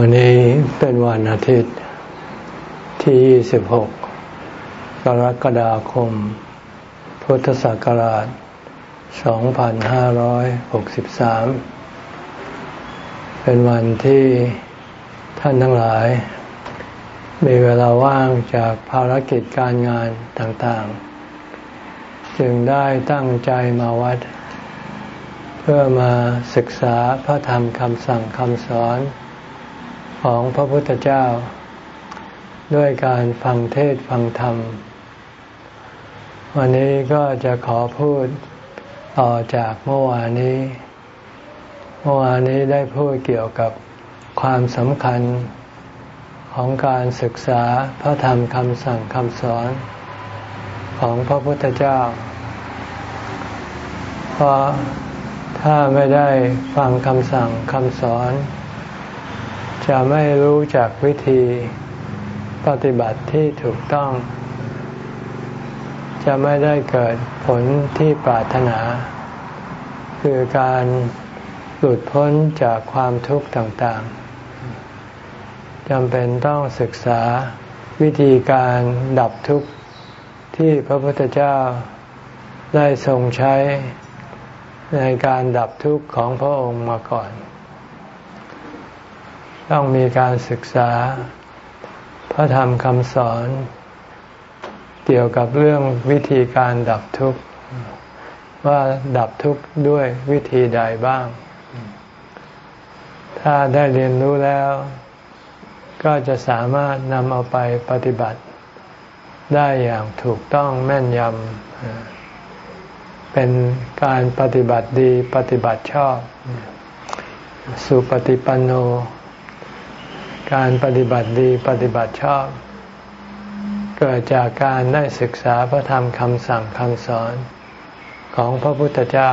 วันนี้เป็นวันอาทิตย์ที่ 26 กรกฎาคม พุทธศักราช 2563 เป็นวันที่ท่านทั้งหลาย มีเวลาว่างจากภารกิจการงานต่างๆ จึงได้ตั้งใจมาวัด เพื่อมาศึกษาพระธรรมคำสั่งคำสอน ของพระพุทธเจ้า ด้วยการฟังเทศฟังธรรม วันนี้ก็จะขอพูดต่อจากเมื่อวานนี้ เมื่อวานนี้ได้พูดเกี่ยวกับความสำคัญของการศึกษาพระธรรมคำสั่งคำสอนของพระพุทธเจ้า เพราะถ้าไม่ได้ฟังคำสั่งคำสอน จะไม่รู้จักวิธีปฏิบัติที่ถูกต้อง จะไม่ได้เกิดผลที่ปรารถนา คือการหลุดพ้นจากความทุกข์ต่างๆจำเป็นต้องศึกษาวิธีการดับทุกข์ที่พระพุทธเจ้าได้ทรงใช้ในการดับทุกข์ของพระองค์มาก่อน ต้องมีการศึกษา พระธรรมคำสอน เกี่ยวกับเรื่องวิธีการดับทุกข์ ว่าดับทุกข์ด้วยวิธีใดบ้าง ถ้าได้เรียนรู้แล้ว ก็จะสามารถนำเอาไปปฏิบัติได้อย่างถูกต้องแม่นยำ เป็นการปฏิบัติดีปฏิบัติชอบ สุปฏิปันโน การปฏิบัติดีปฏิบัติชอบ เกิดจากการได้ศึกษาพระธรรมคำสั่งคำสอนของพระพุทธเจ้า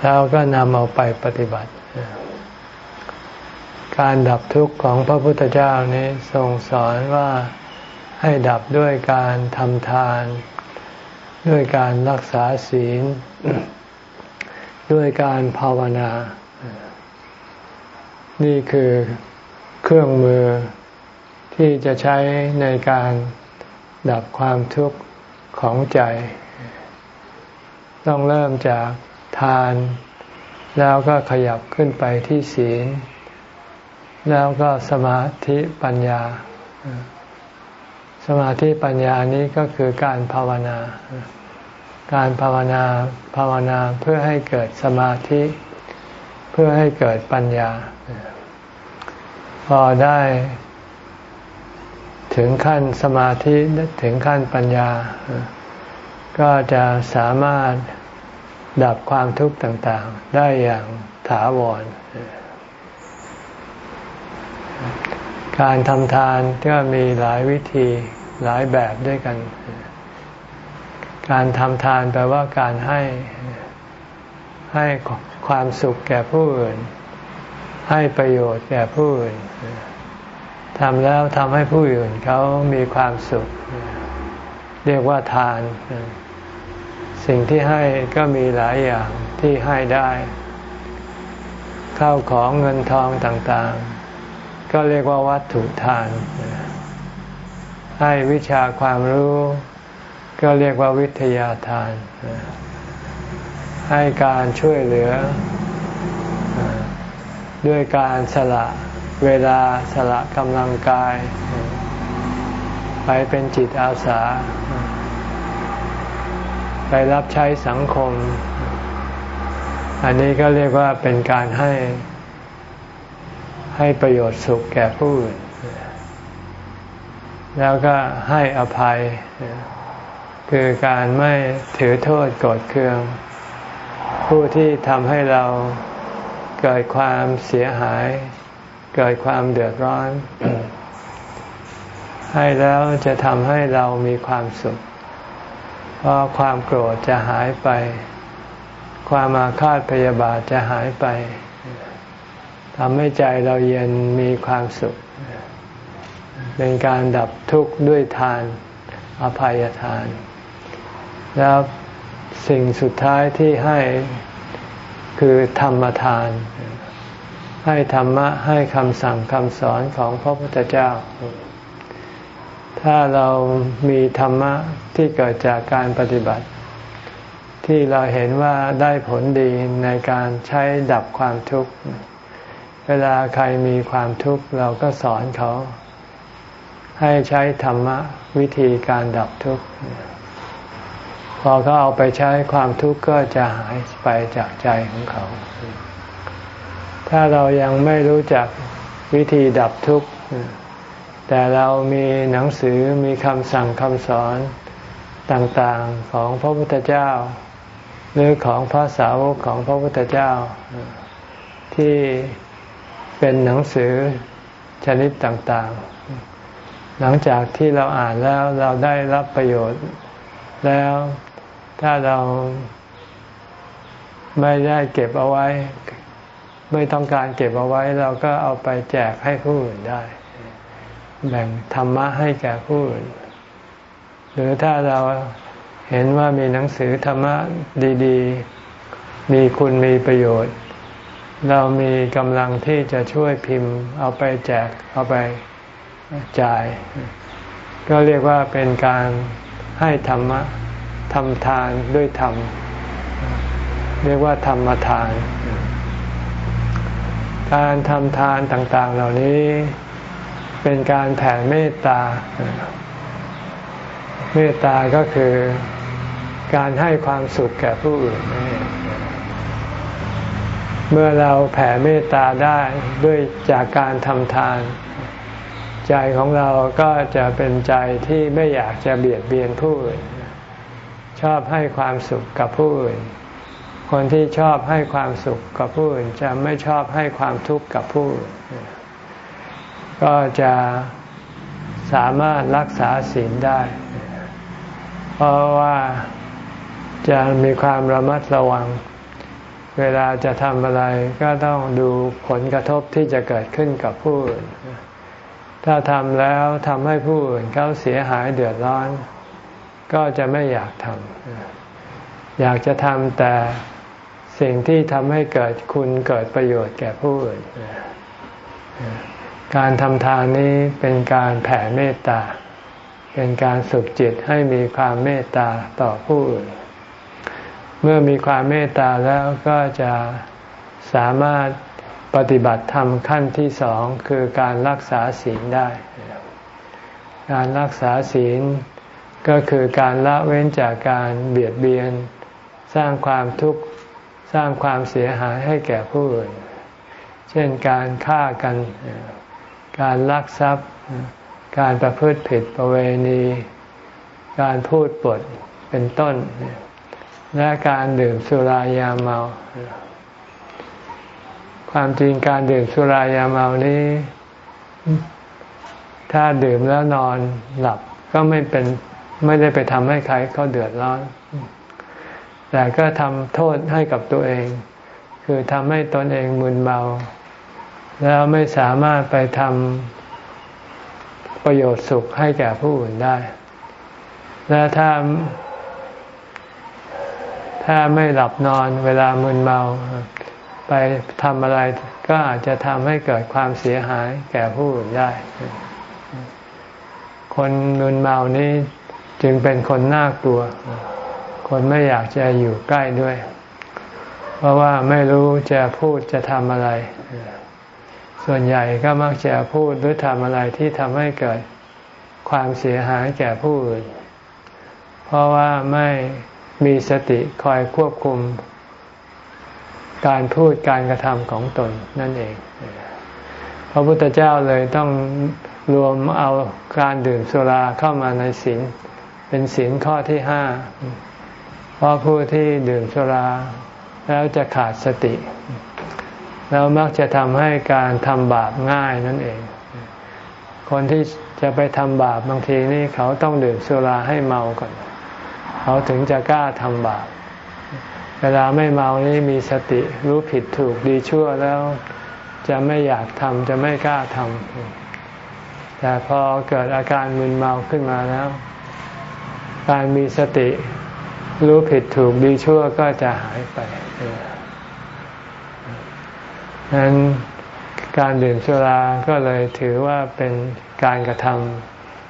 แล้วก็นำเอาไปปฏิบัติ การดับทุกข์ของพระพุทธเจ้านี้ทรงสอนว่าให้ดับด้วยการทำทาน ด้วยการรักษาศีล ด้วยการภาวนา นี่คือเครื่องมือที่จะใช้ในการดับความทุกข์ของใจ ต้องเริ่มจากทาน แล้วก็ขยับขึ้นไปที่ศีล แล้วก็สมาธิปัญญา สมาธิปัญญานี้ก็คือการภาวนา การภาวนาภาวนาเพื่อให้เกิดสมาธิ เพื่อให้เกิดปัญญา พอได้ถึงขั้นสมาธิถึงขั้นปัญญา ก็จะสามารถดับความทุกข์ต่างๆ ได้อย่างถาวร การทำทานก็มีหลายวิธีหลายแบบด้วยกัน การทำทานแปลว่าการให้ ให้ความสุขแก่ผู้อื่น ให้ประโยชน์แก่ผู้อื่นทำแล้วทำให้ผู้อื่นเขามีความสุข เรียกว่าทาน สิ่งที่ให้ก็มีหลายอย่างที่ให้ได้ข้าวของเงินทองต่างๆ ก็เรียกว่าวัตถุทาน ให้วิชาความรู้ ก็เรียกว่าวิทยาทาน ให้การช่วยเหลือ ด้วยการสละเวลาสละกำลังกาย ไปเป็นจิตอาสา ไปรับใช้สังคม อันนี้ก็เรียกว่าเป็นการให้ให้ประโยชน์สุขแก่ผู้อื่น แล้วก็ให้อภัย คือการไม่ถือโทษโกรธเคือง ผู้ที่ทำให้เราเกิดความเสียหาย เกิดความเดือดร้อน ให้แล้วจะทำให้เรามีความสุข เพราะความโกรธจะหายไป ความอาฆาตพยาบาทจะหายไปทำให้ใจเราเย็นมีความสุข เป็นการดับทุกข์ด้วยทานอภัยทาน แล้ว สิ่งสุดท้ายที่ให้คือธรรมทาน ให้ธรรมะให้คำสั่งคำสอนของพระพุทธเจ้า ถ้าเรามีธรรมะที่เกิดจากการปฏิบัติ ที่เราเห็นว่าได้ผลดีในการใช้ดับความทุกข์ เวลาใครมีความทุกข์เราก็สอนเขา ให้ใช้ธรรมะวิธีการดับทุกข์ พอเขาเอาไปใช้ความทุกข์ก็จะหายไปจากใจของเขา ถ้าเรายังไม่รู้จักวิธีดับทุกข์ แต่เรามีหนังสือมีคำสั่งคำสอนต่างๆของพระพุทธเจ้า หรือของพระสาวกของพระพุทธเจ้า ที่เป็นหนังสือชนิดต่างๆ หลังจากที่เราอ่านแล้วเราได้รับประโยชน์ แล้ว ถ้าเราไม่ได้เก็บเอาไว้ ไม่ต้องการเก็บเอาไว้ เราก็เอาไปแจกให้ผู้อื่นได้ แบ่งธรรมะให้แก่ผู้อื่น หรือถ้าเราเห็นว่ามีหนังสือธรรมะดี ๆ มีคุณมีประโยชน์ เรามีกำลังที่จะช่วยพิมพ์ เอาไปแจกเอาไปจ่าย ก็เรียกว่าเป็นการให้ธรรมะ ทำทานด้วยธรรม เรียกว่าธรรมทาน การทำทานต่าง ๆ เหล่านี้เป็นการแผ่เมตตา เมตตาก็คือการให้ความสุขแก่ผู้อื่น เมื่อเราแผ่เมตตาได้ด้วยจากการทำทาน ใจของเราก็จะเป็นใจที่ไม่อยากจะเบียดเบียนผู้อื่น ชอบให้ความสุขกับผู้อื่น คนที่ชอบให้ความสุขกับผู้อื่น จะไม่ชอบให้ความทุกข์กับผู้อื่นก็จะสามารถรักษาศีลได้ เพราะว่าจะมีความระมัดระวัง เวลาจะทำอะไรก็ต้องดูผลกระทบที่จะเกิดขึ้นกับผู้อื่น ถ้าทำแล้วทำให้ผู้อื่นเขาเสียหายเดือดร้อน ก็จะไม่อยากทำอยากจะทำแต่สิ่งที่ทำให้เกิดคุณเกิดประโยชน์แก่ผู้อื่น การทำทานนี้เป็นการแผ่เมตตา เป็นการฝึกจิตให้มีความเมตตาต่อผู้อื่น เมื่อมีความเมตตาแล้วก็จะสามารถปฏิบัติธรรมขั้นที่สองคือการรักษาศีลได้ การรักษาศีล ก็คือการละเว้นจากการเบียดเบียน สร้างความทุกข์สร้างความเสียหายให้แก่ผู้อื่น เช่นการฆ่ากัน การลักทรัพย์ การประพฤติผิดประเวณี การพูดปดเป็นต้น และการดื่มสุรายาเมา ความจริงการดื่มสุรายาเมานี้ ถ้าดื่มแล้วนอนหลับก็ไม่เป็น ไม่ได้ไปทำให้ใครเขาเดือดร้อน แต่ก็ทำโทษให้กับตัวเอง คือทำให้ตนเองมึนเมา แล้วไม่สามารถไปทำประโยชน์สุขให้แก่ผู้อื่นได้ และถ้า ถ้าไม่หลับนอนเวลามึนเมา ไปทำอะไรก็อาจจะทำให้เกิดความเสียหายแก่ผู้อื่นได้ คนมึนเมานี้ จึงเป็นคนน่ากลัว คนไม่อยากจะอยู่ใกล้ด้วย เพราะว่าไม่รู้จะพูดจะทำอะไร ส่วนใหญ่ก็มักจะพูดหรือทำอะไรที่ทำให้เกิดความเสียหายแก่ผู้อื่น เพราะว่าไม่มีสติคอยควบคุม การพูดการกระทำของตนนั่นเอง พระพุทธเจ้าเลยต้องรวมเอาการดื่มสุราเข้ามาในศีล เป็นศีลข้อที่ห้าเพราะผู้ที่ดื่มสุราแล้วจะขาดสติ แล้วมักจะทำให้การทำบาปง่ายนั่นเอง คนที่จะไปทำบาปบางทีนี่เขาต้องดื่มสุราให้เมาก่อน เขาถึงจะกล้าทำบาป เวลาไม่เมานี่มีสติรู้ผิดถูกดีชั่วแล้วจะไม่อยากทำจะไม่กล้าทำแต่พอเกิดอาการมึนเมาขึ้นมาแล้ว การมีสติ รู้ผิดถูกดีชั่วก็จะหายไปนั้นการดื่มสุราก็เลยถือว่าเป็นการกระท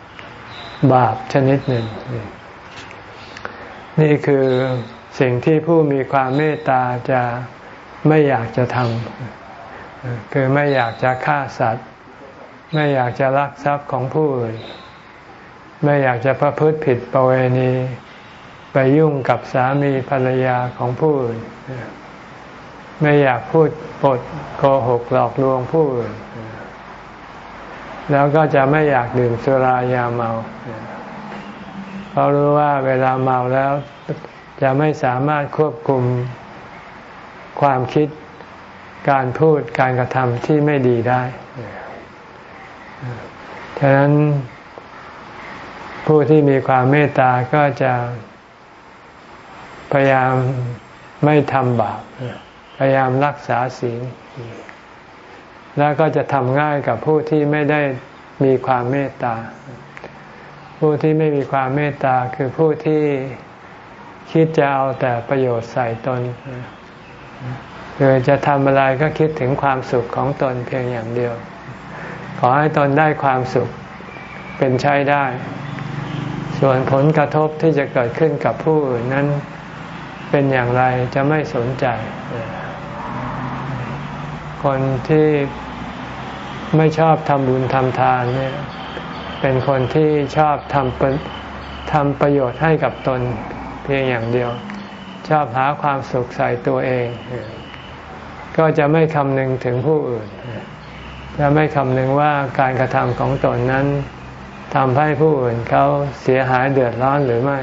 ำบาปชนิดหนึ่ง นี่คือสิ่งที่ผู้มีความเมตตาจะไม่อยากจะทำคือไม่อยากจะฆ่าสัตว์ ไม่อยากจะลักทรัพย์ของผู้อื่น ไม่อยากจะประพฤติผิดประเวณี ไปยุ่งกับสามีภรรยาของผู้อื่น ไม่อยากพูดปดโกหกหลอกลวงผู้อื่น แล้วก็จะไม่อยากดื่มสุรายาเมาเพราะรู้ว่าเวลาเมาแล้วจะไม่สามารถควบคุมความคิดการพูดการกระทำที่ไม่ดีได้ ฉะนั้น ผู้ที่มีความเมตตาก็จะพยายามไม่ทำบาปพยายามรักษาศีลแล้วก็จะทำง่ายกับผู้ที่ไม่ได้มีความเมตตา ผู้ที่ไม่มีความเมตตาคือผู้ที่คิดจะเอาแต่ประโยชน์ใส่ตนคือจะทำอะไรก็คิดถึงความสุขของตนเพียงอย่างเดียว ขอให้ตนได้ความสุขเป็นใช้ได้ ส่วนผลกระทบที่จะเกิดขึ้นกับผู้อื่นนั้นเป็นอย่างไรจะไม่สนใจ คนที่ไม่ชอบทำบุญทำทานเนี่ยเป็นคนที่ชอบทำทำประโยชน์ให้กับตนเพียงอย่างเดียว ชอบหาความสุขใส่ตัวเอง ก็จะไม่คำนึงถึงผู้อื่นจะไม่คำนึงว่าการกระทำของตนนั้น ทำให้ผู้อื่นเขาเสียหายเดือดร้อนหรือไม่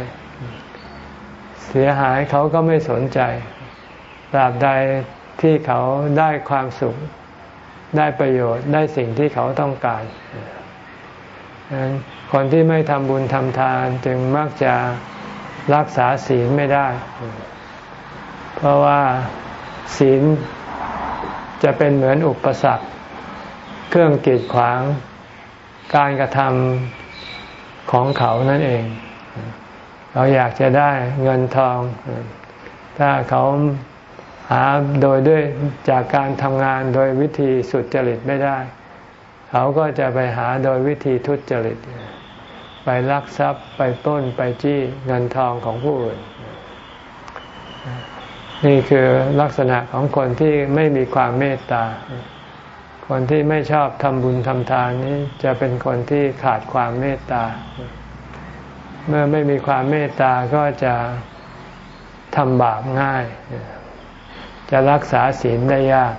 เสียหายเขาก็ไม่สนใจตราบใดที่เขาได้ความสุข ได้ประโยชน์ได้สิ่งที่เขาต้องการคนที่ไม่ทำบุญทำทานจึงมักจะรักษาศีลไม่ได้ เพราะว่าศีลจะเป็นเหมือนอุปสรรค เครื่องกีดขวาง การกระทำ ของเขานั่นเอง เราอยากจะได้เงินทอง ถ้าเขาหาโดยด้วยจากการทำงานโดยวิธีสุดจริตไม่ได้ เขาก็จะไปหาโดยวิธีทุจริต ไปลักทรัพย์ไปต้นไปจี้เงินทองของผู้อื่น นี่คือลักษณะของคนที่ไม่มีความเมตตา คนที่ไม่ชอบทำบุญทำทานนี้จะเป็นคนที่ขาดความเมตตา เมื่อไม่มีความเมตตาก็จะทำบาปง่าย จะรักษาศีลได้ยาก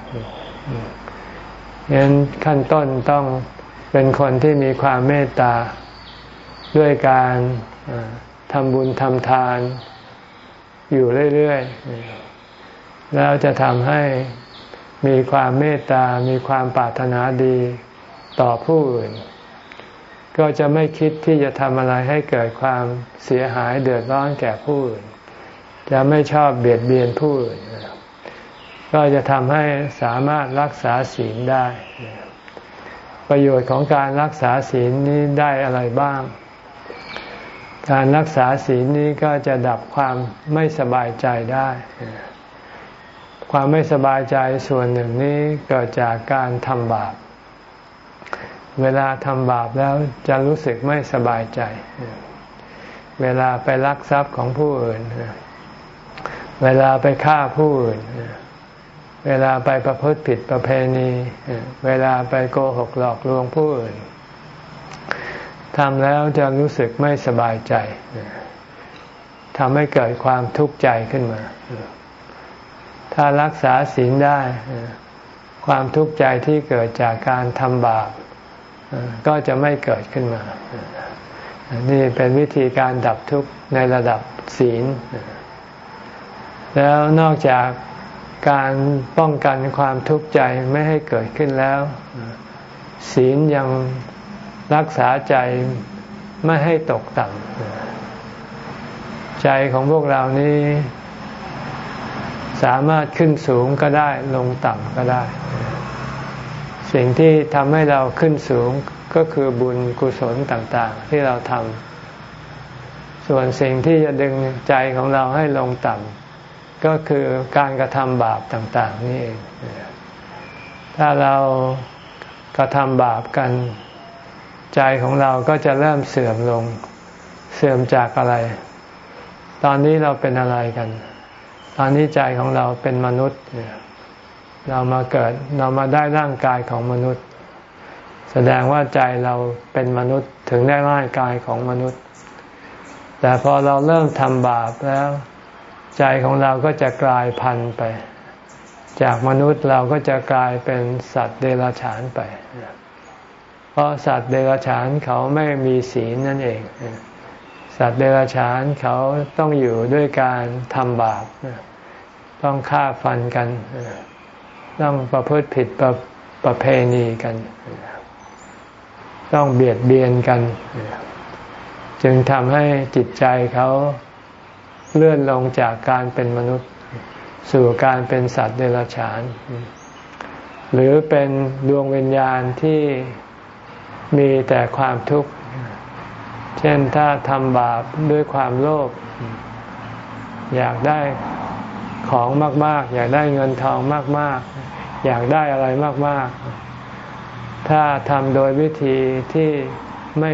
งั้นขั้นต้นต้องเป็นคนที่มีความเมตตา ด้วยการทำบุญทำทานอยู่เรื่อย ๆ แล้วจะทำให้ มีความเมตตา มีความปรารถนาดีต่อผู้อื่น ก็จะไม่คิดที่จะทำอะไรให้เกิดความเสียหายเดือดร้อนแก่ผู้อื่น จะไม่ชอบเบียดเบียนผู้อื่น ก็จะทำให้สามารถรักษาศีลได้ ประโยชน์ของการรักษาศีลนี้ได้อะไรบ้าง การรักษาศีลนี้ก็จะดับความไม่สบายใจได้ ความไม่สบายใจส่วนหนึ่งนี้เกิดจากการทำบาป เวลาทำบาปแล้วจะรู้สึกไม่สบายใจ เวลาไปลักทรัพย์ของผู้อื่น เวลาไปฆ่าผู้อื่น เวลาไปประพฤติผิดประเพณี เวลาไปโกหกหลอกลวงผู้อื่นทำแล้วจะรู้สึกไม่สบายใจทำให้เกิดความทุกข์ใจขึ้นมา ถ้ารักษาศีลได้ ความทุกข์ใจที่เกิดจากการทำบาปก็จะไม่เกิดขึ้นมา นี่เป็นวิธีการดับทุกข์ในระดับศีล แล้วนอกจากการป้องกันความทุกข์ใจไม่ให้เกิดขึ้นแล้ว ศีลยังรักษาใจไม่ให้ตกต่ำใจของพวกเรานี้ สามารถขึ้นสูงก็ได้ลงต่ำก็ได้ สิ่งที่ทำให้เราขึ้นสูงก็คือบุญกุศลต่างๆ ที่เราทำส่วนสิ่งที่จะดึงใจของเราให้ลงต่ำก็คือการกระทำบาปต่างๆนี่เองถ้าเรากระทำบาปกันใจของเราก็จะเริ่มเสื่อมลง เสื่อมจากอะไร ตอนนี้เราเป็นอะไรกัน ตอนนี้ใจของเราเป็นมนุษย์ เรามาเกิดเรามาได้ร่างกายของมนุษย์ แสดงว่าใจเราเป็นมนุษย์ถึงได้ร่างกายของมนุษย์ แต่พอเราเริ่มทำบาปแล้ว ใจของเราก็จะกลายพันธุ์ไป จากมนุษย์เราก็จะกลายเป็นสัตว์เดรัจฉานไป เพราะสัตว์เดรัจฉานเขาไม่มีศีลนั่นเอง สัตว์เดรัจฉานเขาต้องอยู่ด้วยการทำบาปต้องฆ่าฟันกัน ต้องประพฤติผิดประประเพณีกัน ต้องเบียดเบียนกัน จึงทำให้จิตใจเขาเลื่อนลงจากการเป็นมนุษย์ สู่การเป็นสัตว์เดรัจฉาน หรือเป็นดวงวิญญาณที่มีแต่ความทุกข์ เช่นถ้าทำบาปด้วยความโลภอยากได้ของมาก ๆ อยากได้เงินทองมาก ๆ อยากได้อะไรมาก ๆ ถ้าทำโดยวิธีที่ไม่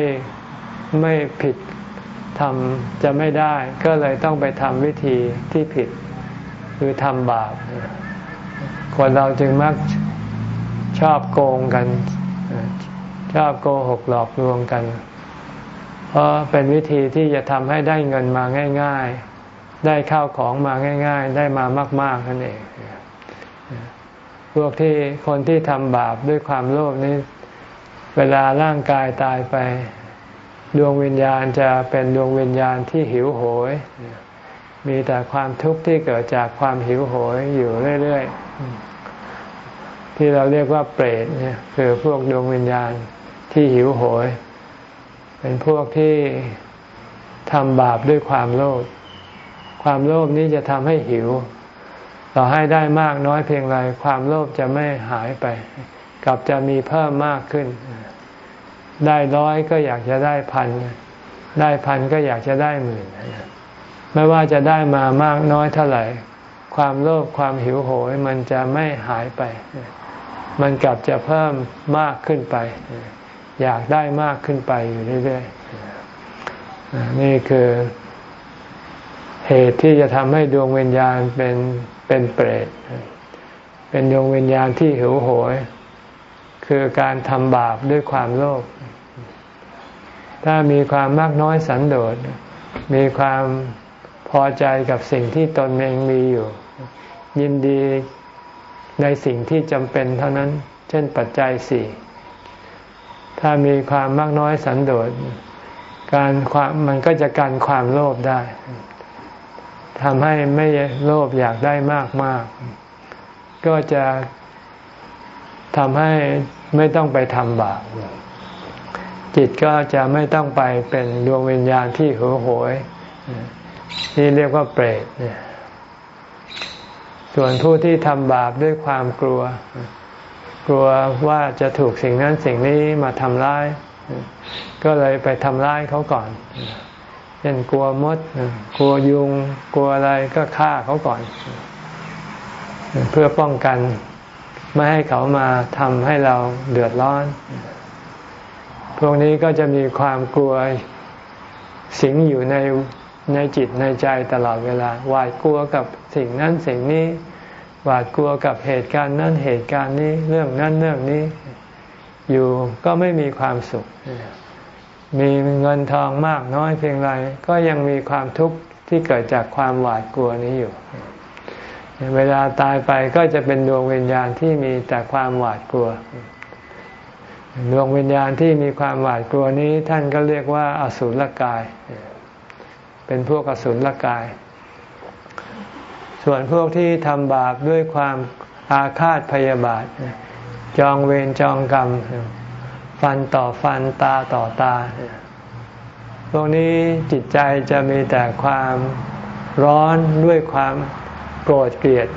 ไม่ผิดทำจะไม่ได้ ก็เลยต้องไปทำวิธีที่ผิด คือทำบาปคนเราจึงมักชอบโกงกัน ชอบโกหกหลอกลวงกัน เพราะเป็นวิธีที่จะทำให้ได้เงินมาง่าย ๆ ได้ข้าวของมาง่าย ๆ ได้มามาก ๆนั่นเอง พวกที่คนที่ทำบาปด้วยความโลภนี้ เวลาร่างกายตายไป ดวงวิญญาณจะเป็นดวงวิญญาณที่หิวโหย มีแต่ความทุกข์ที่เกิดจากความหิวโหยอยู่เรื่อย ๆ ที่เราเรียกว่าเปรตเนี่ยคือพวกดวงวิญญาณที่หิวโหย เป็นพวกที่ทำบาปด้วยความโลภ ความโลภนี้จะทำให้หิว ต่อให้ได้มากน้อยเพียงไร ความโลภจะไม่หายไป กลับจะมีเพิ่มมากขึ้น ได้ร้อยก็อยากจะได้พัน ได้พันก็อยากจะได้หมื่น ไม่ว่าจะได้มามากน้อยเท่าไหร่ ความโลภความหิวโหยมันจะไม่หายไป มันกลับจะเพิ่มมากขึ้นไป อยากได้มากขึ้นไปอยู่เรื่อยๆนี่คือเหตุที่จะทำให้ดวงวิญญาณเป็นเป็นเปรต เป็นดวงวิญญาณที่หิวโหย คือการทำบาปด้วยความโลภ ถ้ามีความมากน้อยสันโดษ มีความพอใจกับสิ่งที่ตนเองมีอยู่ ยินดีในสิ่งที่จำเป็นเท่านั้น เช่นปัจจัยสี่ ถ้ามีความมากน้อยสันโดษการความมันก็จะกันความโลภได้ทำให้ไม่โลภอยากได้มากมากก็จะทำให้ไม่ต้องไปทำบาปจิตก็จะไม่ต้องไปเป็นดวงวิญญาณที่หัวโหยที่เรียกว่าเปรตเนี่ยส่วนผู้ที่ทำบาปด้วยความกลัว กลัวว่าจะถูกสิ่งนั้นสิ่งนี้มาทำร้าย ก็เลยไปทำร้ายเขาก่อนเช่นกลัวมด กลัวยุง กลัวอะไรก็ฆ่าเขาก่อน เพื่อป้องกันไม่ให้เขามาทำให้เราเดือดร้อน พวกนี้ก็จะมีความกลัวสิงอยู่ในในจิตในใจตลอดเวลาหวาดกลัวกับสิ่งนั้นสิ่งนี้ วาดกลัวกับเหตุการณ์นั้นเหตุการณ์นี้เรื่องนั้นเรื่องนี้ อยู่ก็ไม่มีความสุข มีเงินทองมากน้อยเพียงไรก็ยังมีความทุกข์ที่เกิดจากความหวาดกลัวนี้อยู่ เวลาตายไปก็จะเป็นดวงวิญญาณที่มีแต่ความหวาดกลัว ดวงวิญญาณที่มีความหวาดกลัวนี้ท่านก็เรียกว่าอสุรกาย เป็นพวกอสุรกาย ส่วนพวกที่ทำบาปด้วยความอาฆาตพยาบาท จองเวรจองกรรม ฟันต่อฟันตาต่อตา พวกนี้จิตใจจะมีแต่ความร้อนด้วยความโกรธเกลียด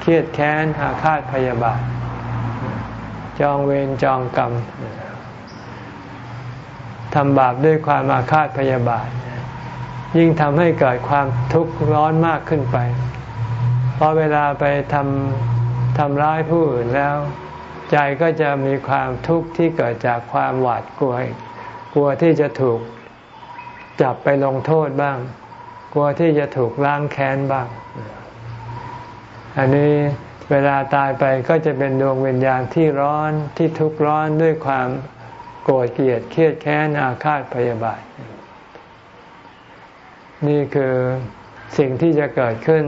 เครียดแค้นอาฆาตพยาบาท จองเวรจองกรรมทำบาปด้วยความอาฆาตพยาบาท ยิ่งทำให้เกิดความทุกข์ร้อนมากขึ้นไป ราะเวลาไปทำทำร้ายผู้อื่นแล้ว ใจก็จะมีความทุกข์ที่เกิดจากความหวาดกลัว กลัวที่จะถูกจับไปลงโทษบ้าง กลัวที่จะถูกล้างแค้นบ้าง อันนี้เวลาตายไปก็จะเป็นดวงวิญญาณที่ร้อนที่ทุกข์ร้อนด้วยความโกรธเกลียดเครียดแค้นอาฆาตพยาบาท นี่คือสิ่งที่จะเกิดขึ้น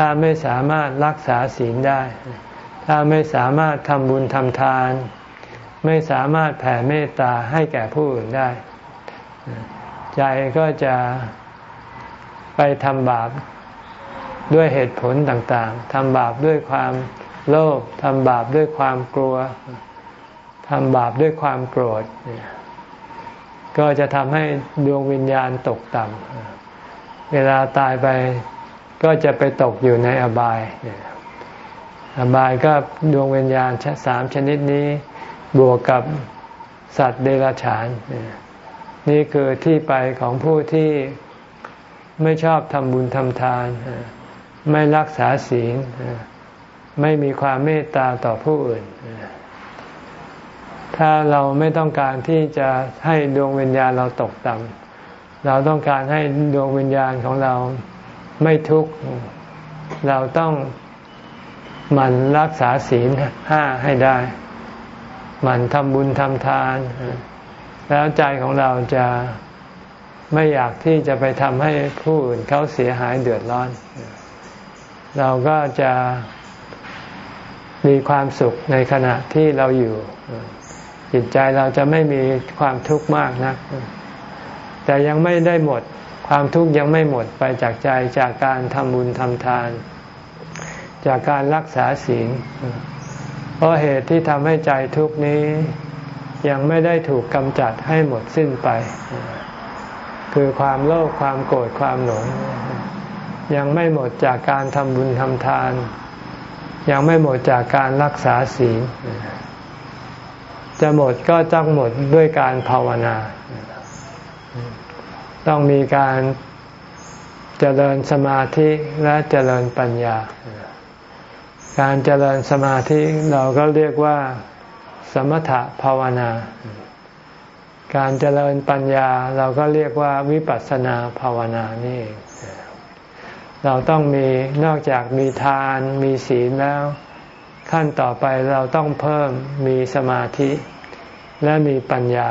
ถ้าไม่สามารถรักษาศีลได้ ถ้าไม่สามารถทำบุญทำทาน ไม่สามารถแผ่เมตตาให้แก่ผู้อื่นได้ ใจก็จะไปทำบาปด้วยเหตุผลต่างๆ ทำบาปด้วยความโลภ ทำบาปด้วยความกลัว ทำบาปด้วยความโกรธ ก็จะทำให้ดวงวิญญาณตกต่ำ เวลาตายไป ก็จะไปตกอยู่ในอบาย อบายก็ดวงวิญญาณสามชนิดนี้ บวกกับสัตว์เดรัจฉาน นี่คือที่ไปของผู้ที่ไม่ชอบทำบุญทำทาน ไม่รักษาศีล ไม่มีความเมตตาต่อผู้อื่น ถ้าเราไม่ต้องการที่จะให้ดวงวิญญาณเราตกต่ำเราต้องการให้ดวงวิญญาณของเรา ไม่ทุกข์เราต้องมันรักษาศีลห้าให้ได้ มันทำบุญทำทาน แล้วใจของเราจะไม่อยากที่จะไปทำให้ผู้อื่นเขาเสียหายเดือดร้อน เราก็จะมีความสุขในขณะที่เราอยู่ จิตใจเราจะไม่มีความทุกข์มากนะแต่ยังไม่ได้หมด ความทุกข์ยังไม่หมดไปจากใจจากการทำบุญทำทาน จากการรักษาศีลเพราะเหตุที่ทำให้ใจทุกข์นี้ ยังไม่ได้ถูกกำจัดให้หมดสิ้นไป คือความโลภความโกรธความหลง ยังไม่หมดจากการทำบุญทำทาน ยังไม่หมดจากการรักษาศีลจะหมดก็ต้องหมดด้วยการภาวนา ต้องมีการเจริญสมาธิและเจริญปัญญา การเจริญสมาธิเราก็เรียกว่า สมถภาวนา การเจริญปัญญาเราก็เรียกว่าวิปัสสนาภาวนานี่เองเราต้องมีนอกจากมีทานมีศีลแล้ว ขั้นต่อไปเราต้องเพิ่มมีสมาธิและมีปัญญา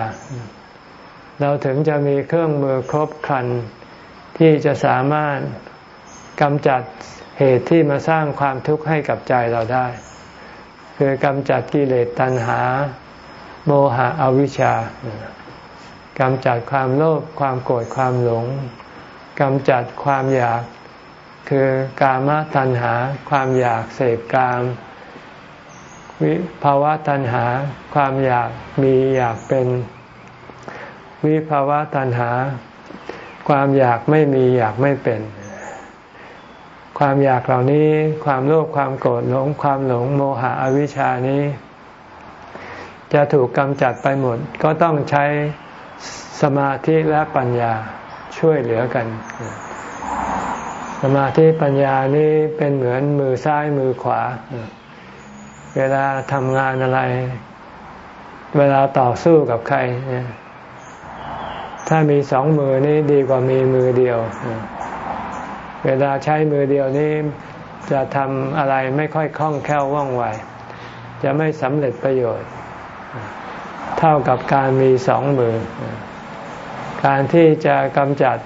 เราถึงจะมีเครื่องมือครบครัน ที่จะสามารถกำจัดเหตุที่มาสร้างความทุกข์ให้กับใจเราได้ คือกำจัดกิเลสตัณหา โมหะอวิชชากำจัดความโลภความโกรธความหลงกำจัดความอยากคือกามตัณหา ความอยากเสพกาม วิภาวะตัณหา ความอยากมีอยากเป็น วิภาวะตัณหา ความอยากไม่มีอยากไม่เป็น ความอยากเหล่านี้ ความโลภความโกรธหลง ความหลงโมหะอวิชานี้ จะถูกกำจัดไปหมด ก็ต้องใช้สมาธิและปัญญาช่วยเหลือกัน สมาธิปัญญานี่เป็นเหมือนมือซ้ายมือขวา เวลาทำงานอะไร เวลาต่อสู้กับใคร ถ้ามีสองมือนี่ดีกว่ามีมือเดียว เวลาใช้มือเดียวนี่จะทำอะไรไม่ค่อยคล่องแคล่วว่องไว จะไม่สำเร็จประโยชน์ เท่ากับการมีสองมือ การที่จะกำจัด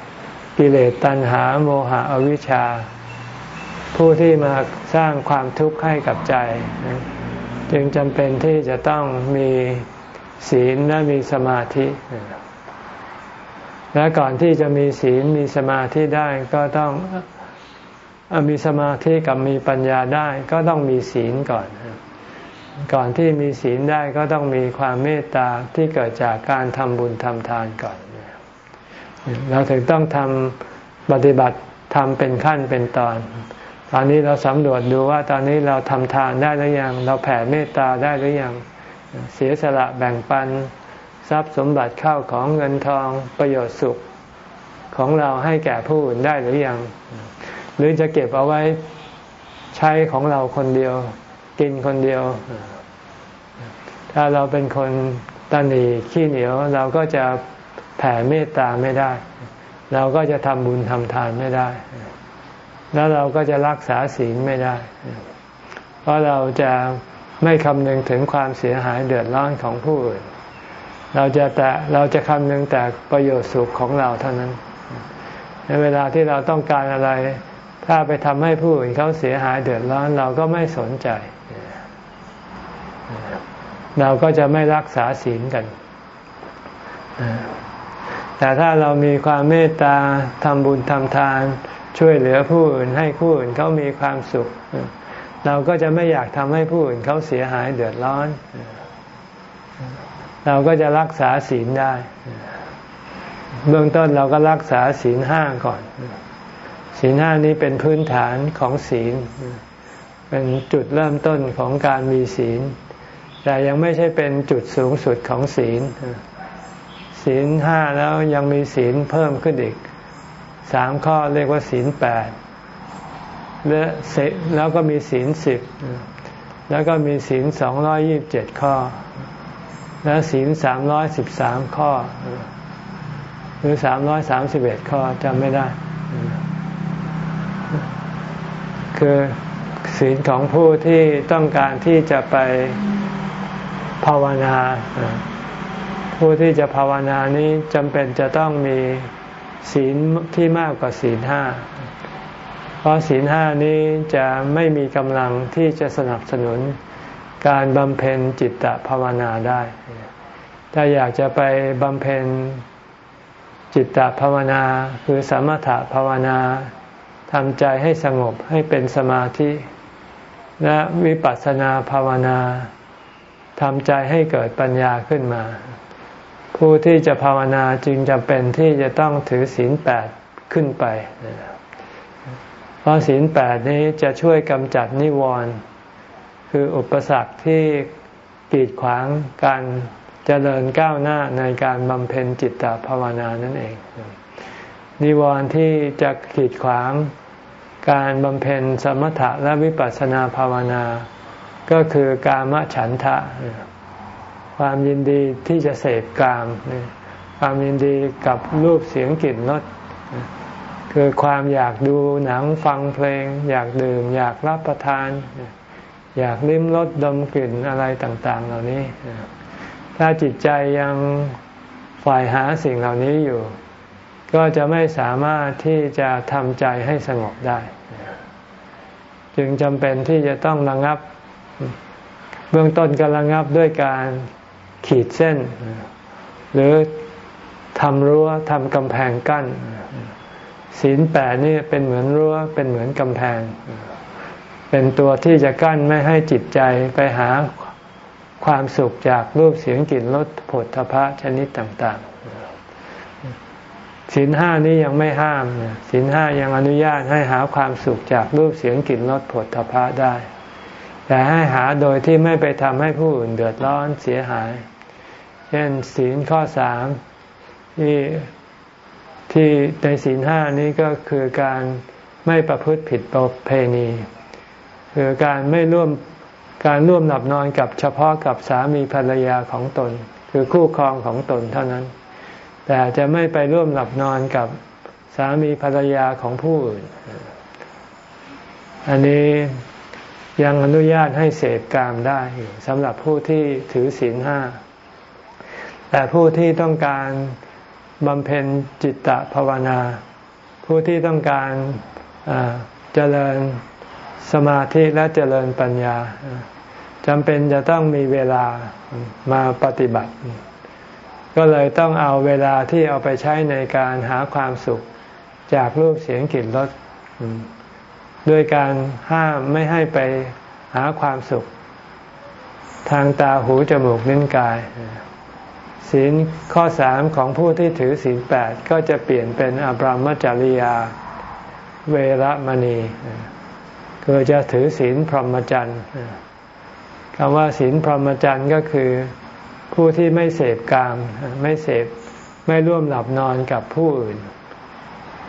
กิเลสตัณหาโมหะอวิชชา ผู้ที่มาสร้างความทุกข์ให้กับใจ จึงจำเป็นที่จะต้องมีศีลและมีสมาธิ และก่อนที่จะมีศีลมีสมาธิได้ก็ต้องมีสมาธิกับมีปัญญาได้ก็ต้องมีศีลก่อน ก่อนที่มีศีลได้ก็ต้องมีความเมตตาที่เกิดจากการทำบุญทำทานก่อน เราถึงต้องทำปฏิบัติทำเป็นขั้นเป็นตอน ตอนนี้เราสำรวจดูว่าตอนนี้เราทำทานได้หรือยัง เราแผ่เมตตาได้หรือยัง เสียสละแบ่งปัน ทรัพย์สมบัติเข้าของเงินทองประโยชน์สุขของเราให้แก่ผู้อื่นได้หรือยัง หรือจะเก็บเอาไว้ใช้ของเราคนเดียว กินคนเดียว ถ้าเราเป็นคนตันหนีขี้เหนียว เราก็จะแผ่เมตตาไม่ได้ เราก็จะทำบุญทำทานไม่ได้ แล้วเราก็จะรักษาศีลไม่ได้ เพราะเราจะไม่คำนึงถึงความเสียหายเดือดร้อนของผู้อื่น เราจะแต่เราจะคำนึงแต่ประโยชน์สุขของเราเท่านั้น ในเวลาที่เราต้องการอะไร ถ้าไปทำให้ผู้อื่นเขาเสียหายเดือดร้อนเราก็ไม่สนใจ เราก็จะไม่รักษาศีลกัน แต่ถ้าเรามีความเมตตาทำบุญทำทาน ช่วยเหลือผู้อื่นให้ผู้อื่นเขามีความสุข เราก็จะไม่อยากทำให้ผู้อื่นเขาเสียหายเดือดร้อนเเราก็จะรักษาศีลได้ เบื้องต้นเราก็รักษาศีลห้าก่อน ศีลห้านี้เป็นพื้นฐานของศีล เป็นจุดเริ่มต้นของการมีศีล แต่ยังไม่ใช่เป็นจุดสูงสุดของศีล ศีลห้าแล้วยังมีศีลเพิ่มขึ้นอีกสามข้อเรียกว่าศีลแปดและแล้วก็มีศีลสิบแล้วก็มีศีลสองร้อยยิบเจ็ดข้อ และศีลสามร้อยสิบสามข้อ หรือสามร้อยสามสิบเอ็ดข้อจำไม่ได้ คือศีลของผู้ที่ต้องการที่จะไปภาวนา ผู้ที่จะภาวนานี้จำเป็นจะต้องมีศีลที่มากกว่าศีลห้า เพราะศีลห้านี้จะไม่มีกำลังที่จะสนับสนุนการบำเพ็ญจิตตภาวนาได้ ถ้าอยากจะไปบำเพ็ญจิตตภาวนาคือสมถภาวนาทำใจให้สงบให้เป็นสมาธิ และวิปัสสนาภาวนาทำใจให้เกิดปัญญาขึ้นมา ผู้ที่จะภาวนาจึงจำเป็นที่จะต้องถือศีลแปดขึ้นไป เพราะศีลแปดนี้จะช่วยกำจัดนิวรณ์คืออุปสรรคที่กีดขวางการ เจริญก้าวหน้าในการบำเพ็ญจิตตภาวนานั่นเอง นิวรณ์ที่จะกีดขวางการบำเพ็ญสมถะและวิปัสสนาภาวนา ก็คือกามฉันทะ ความยินดีที่จะเสพกาม ความยินดีกับรูปเสียงกลิ่นรสคือความอยากดูหนังฟังเพลง อยากดื่ม อยากรับประทาน อยากลิ้มรสดมกลิ่นอะไรต่าง ๆ เหล่านี้ ถ้าจิตใจยังฝ่ายหาสิ่งเหล่านี้อยู่ ก็จะไม่สามารถที่จะทำใจให้สงบได้ จึงจำเป็นที่จะต้องระงับ เบื้องต้นก็ระงับด้วยการขีดเส้น หรือทำรั้วทำกำแพงกั้นศีลแปดนี่เป็นเหมือนรั้วเป็นเหมือนกำแพง เป็นตัวที่จะกั้นไม่ให้จิตใจไปหา ความสุขจากรูปเสียงกลิ่นรสผลทพะชนิดต่างๆศีลห้านี้ยังไม่ห้ามศีลห้ายังอนุญาตให้หาความสุขจากรูปเสียงกลิ่นรสผลทพะได้ แต่ให้หาโดยที่ไม่ไปทำให้ผู้อื่นเดือดร้อนเสียหาย เช่นศีลข้อสามที่ที่ในศีลห้านี้ก็คือการไม่ประพฤติผิดประเพณี คือการไม่ร่วม การร่วมหลับนอนกับเฉพาะกับสามีภรรยาของตน คือคู่ครองของตนเท่านั้น แต่จะไม่ไปร่วมหลับนอนกับสามีภรรยาของผู้อื่น อันนี้ยังอนุญาตให้เสพกามได้สำหรับผู้ที่ถือศีลห้า แต่ผู้ที่ต้องการบำเพ็ญจิตตภาวนา ผู้ที่ต้องการเจริญสมาธิและเจริญปัญญา จำเป็นจะต้องมีเวลามาปฏิบัติ ก็เลยต้องเอาเวลาที่เอาไปใช้ในการหาความสุขจากรูปเสียงกลิ่นรสด้วยการห้ามไม่ให้ไปหาความสุข ทางตาหูจมูกลิ้นกาย ศีลข้อสามของผู้ที่ถือศีลแปดก็จะเปลี่ยนเป็นอบรมจริยา เวรมณีคือจะถือศีลพรหมจรรย์ คำว่าศีลพรหมจรรย์ก็คือผู้ที่ไม่เสพกาม ไม่เสพไม่ร่วมหลับนอนกับผู้อื่น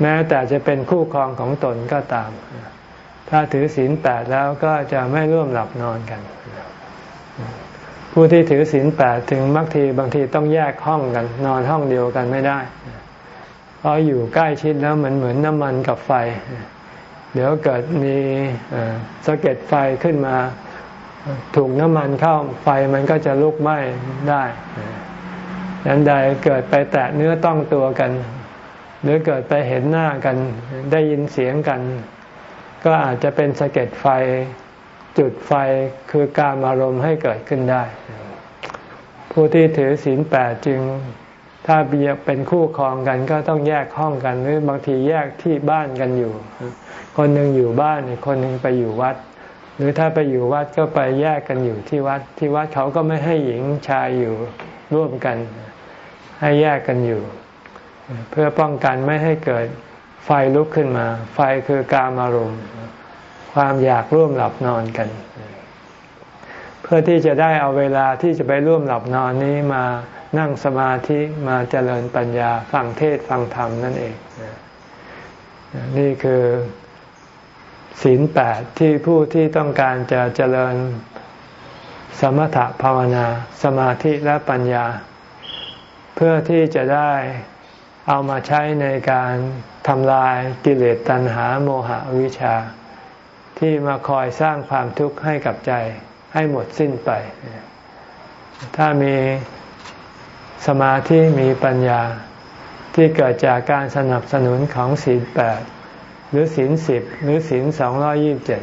แม้แต่จะเป็นคู่ครองของตนก็ตาม ถ้าถือศีลแปดแล้วก็จะไม่ร่วมหลับนอนกัน ผู้ที่ถือศีลแปดถึงบางทีบางทีต้องแยกห้องกัน นอนห้องเดียวกันไม่ได้ เพราะอยู่ใกล้ชิดแล้วเหมือนเหมือนน้ำมันกับไฟ เดี๋ยวเกิดมีสะเก็ดไฟขึ้นมา ถูกน้ำมันเข้าไฟมันก็จะลุกไหม้ได้ยันใดเกิดไปแตะเนื้อต้องตัวกัน หรือเกิดไปเห็นหน้ากันได้ยินเสียงกัน ก็อาจจะเป็นสะเก็ดไฟจุดไฟคือการอารมณ์ให้เกิดขึ้นได้ ผู้ที่ถือศีลแปดจึงถ้าเป็นคู่ครองกันก็ต้องแยกห้องกันหรือบางทีแยกที่บ้านกันอยู่ คนหนึ่งอยู่บ้านคนหนึ่งไปอยู่วัด หรือถ้าไปอยู่วัดก็ไปแยกกันอยู่ที่วัดที่วัดเขาก็ไม่ให้หญิงชายอยู่ร่วมกัน ให้แยกกันอยู่ เพื่อป้องกันไม่ให้เกิดไฟลุกขึ้นมา ไฟคือการอารมณ์ ความอยากร่วมหลับนอนกัน เพื่อที่จะได้เอาเวลาที่จะไปร่วมหลับนอนนี้มานั่งสมาธิมาเจริญปัญญาฟังเทศฟังธรรมนั่นเอง นี่คือ ศีลแปดที่ผู้ที่ต้องการจะเจริญสมถะภาวนา สมาธิและปัญญา เพื่อที่จะได้เอามาใช้ในการทำลายกิเลสตัณหาโมหะวิชา ที่มาคอยสร้างความทุกข์ให้กับใจให้หมดสิ้นไป ถ้ามีสมาธิมีปัญญาที่เกิดจากการสนับสนุนของศีลแปด หรือศีลสิบหรือศีลสองร้อยี่บเจ็ด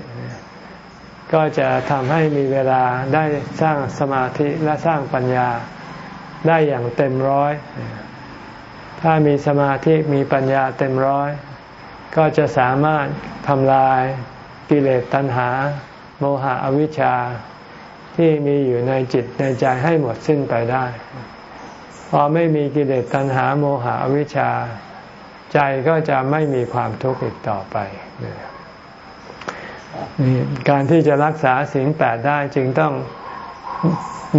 ก็จะทำให้มีเวลาได้สร้างสมาธิและสร้างปัญญาได้อย่างเต็มร้อย ถ้ามีสมาธิมีปัญญาเต็มร้อย ก็จะสามารถทำลายกิเลสตัณหา โมหะอวิชชาที่มีอยู่ในจิตในใจให้หมดสิ้นไปได้ พอไม่มีกิเลสตัณหาโมหะอวิชชา ใจก็จะไม่มีความทุกข์อีกต่อไปนี่การที่จะรักษาศีลแปดได้จึงต้อง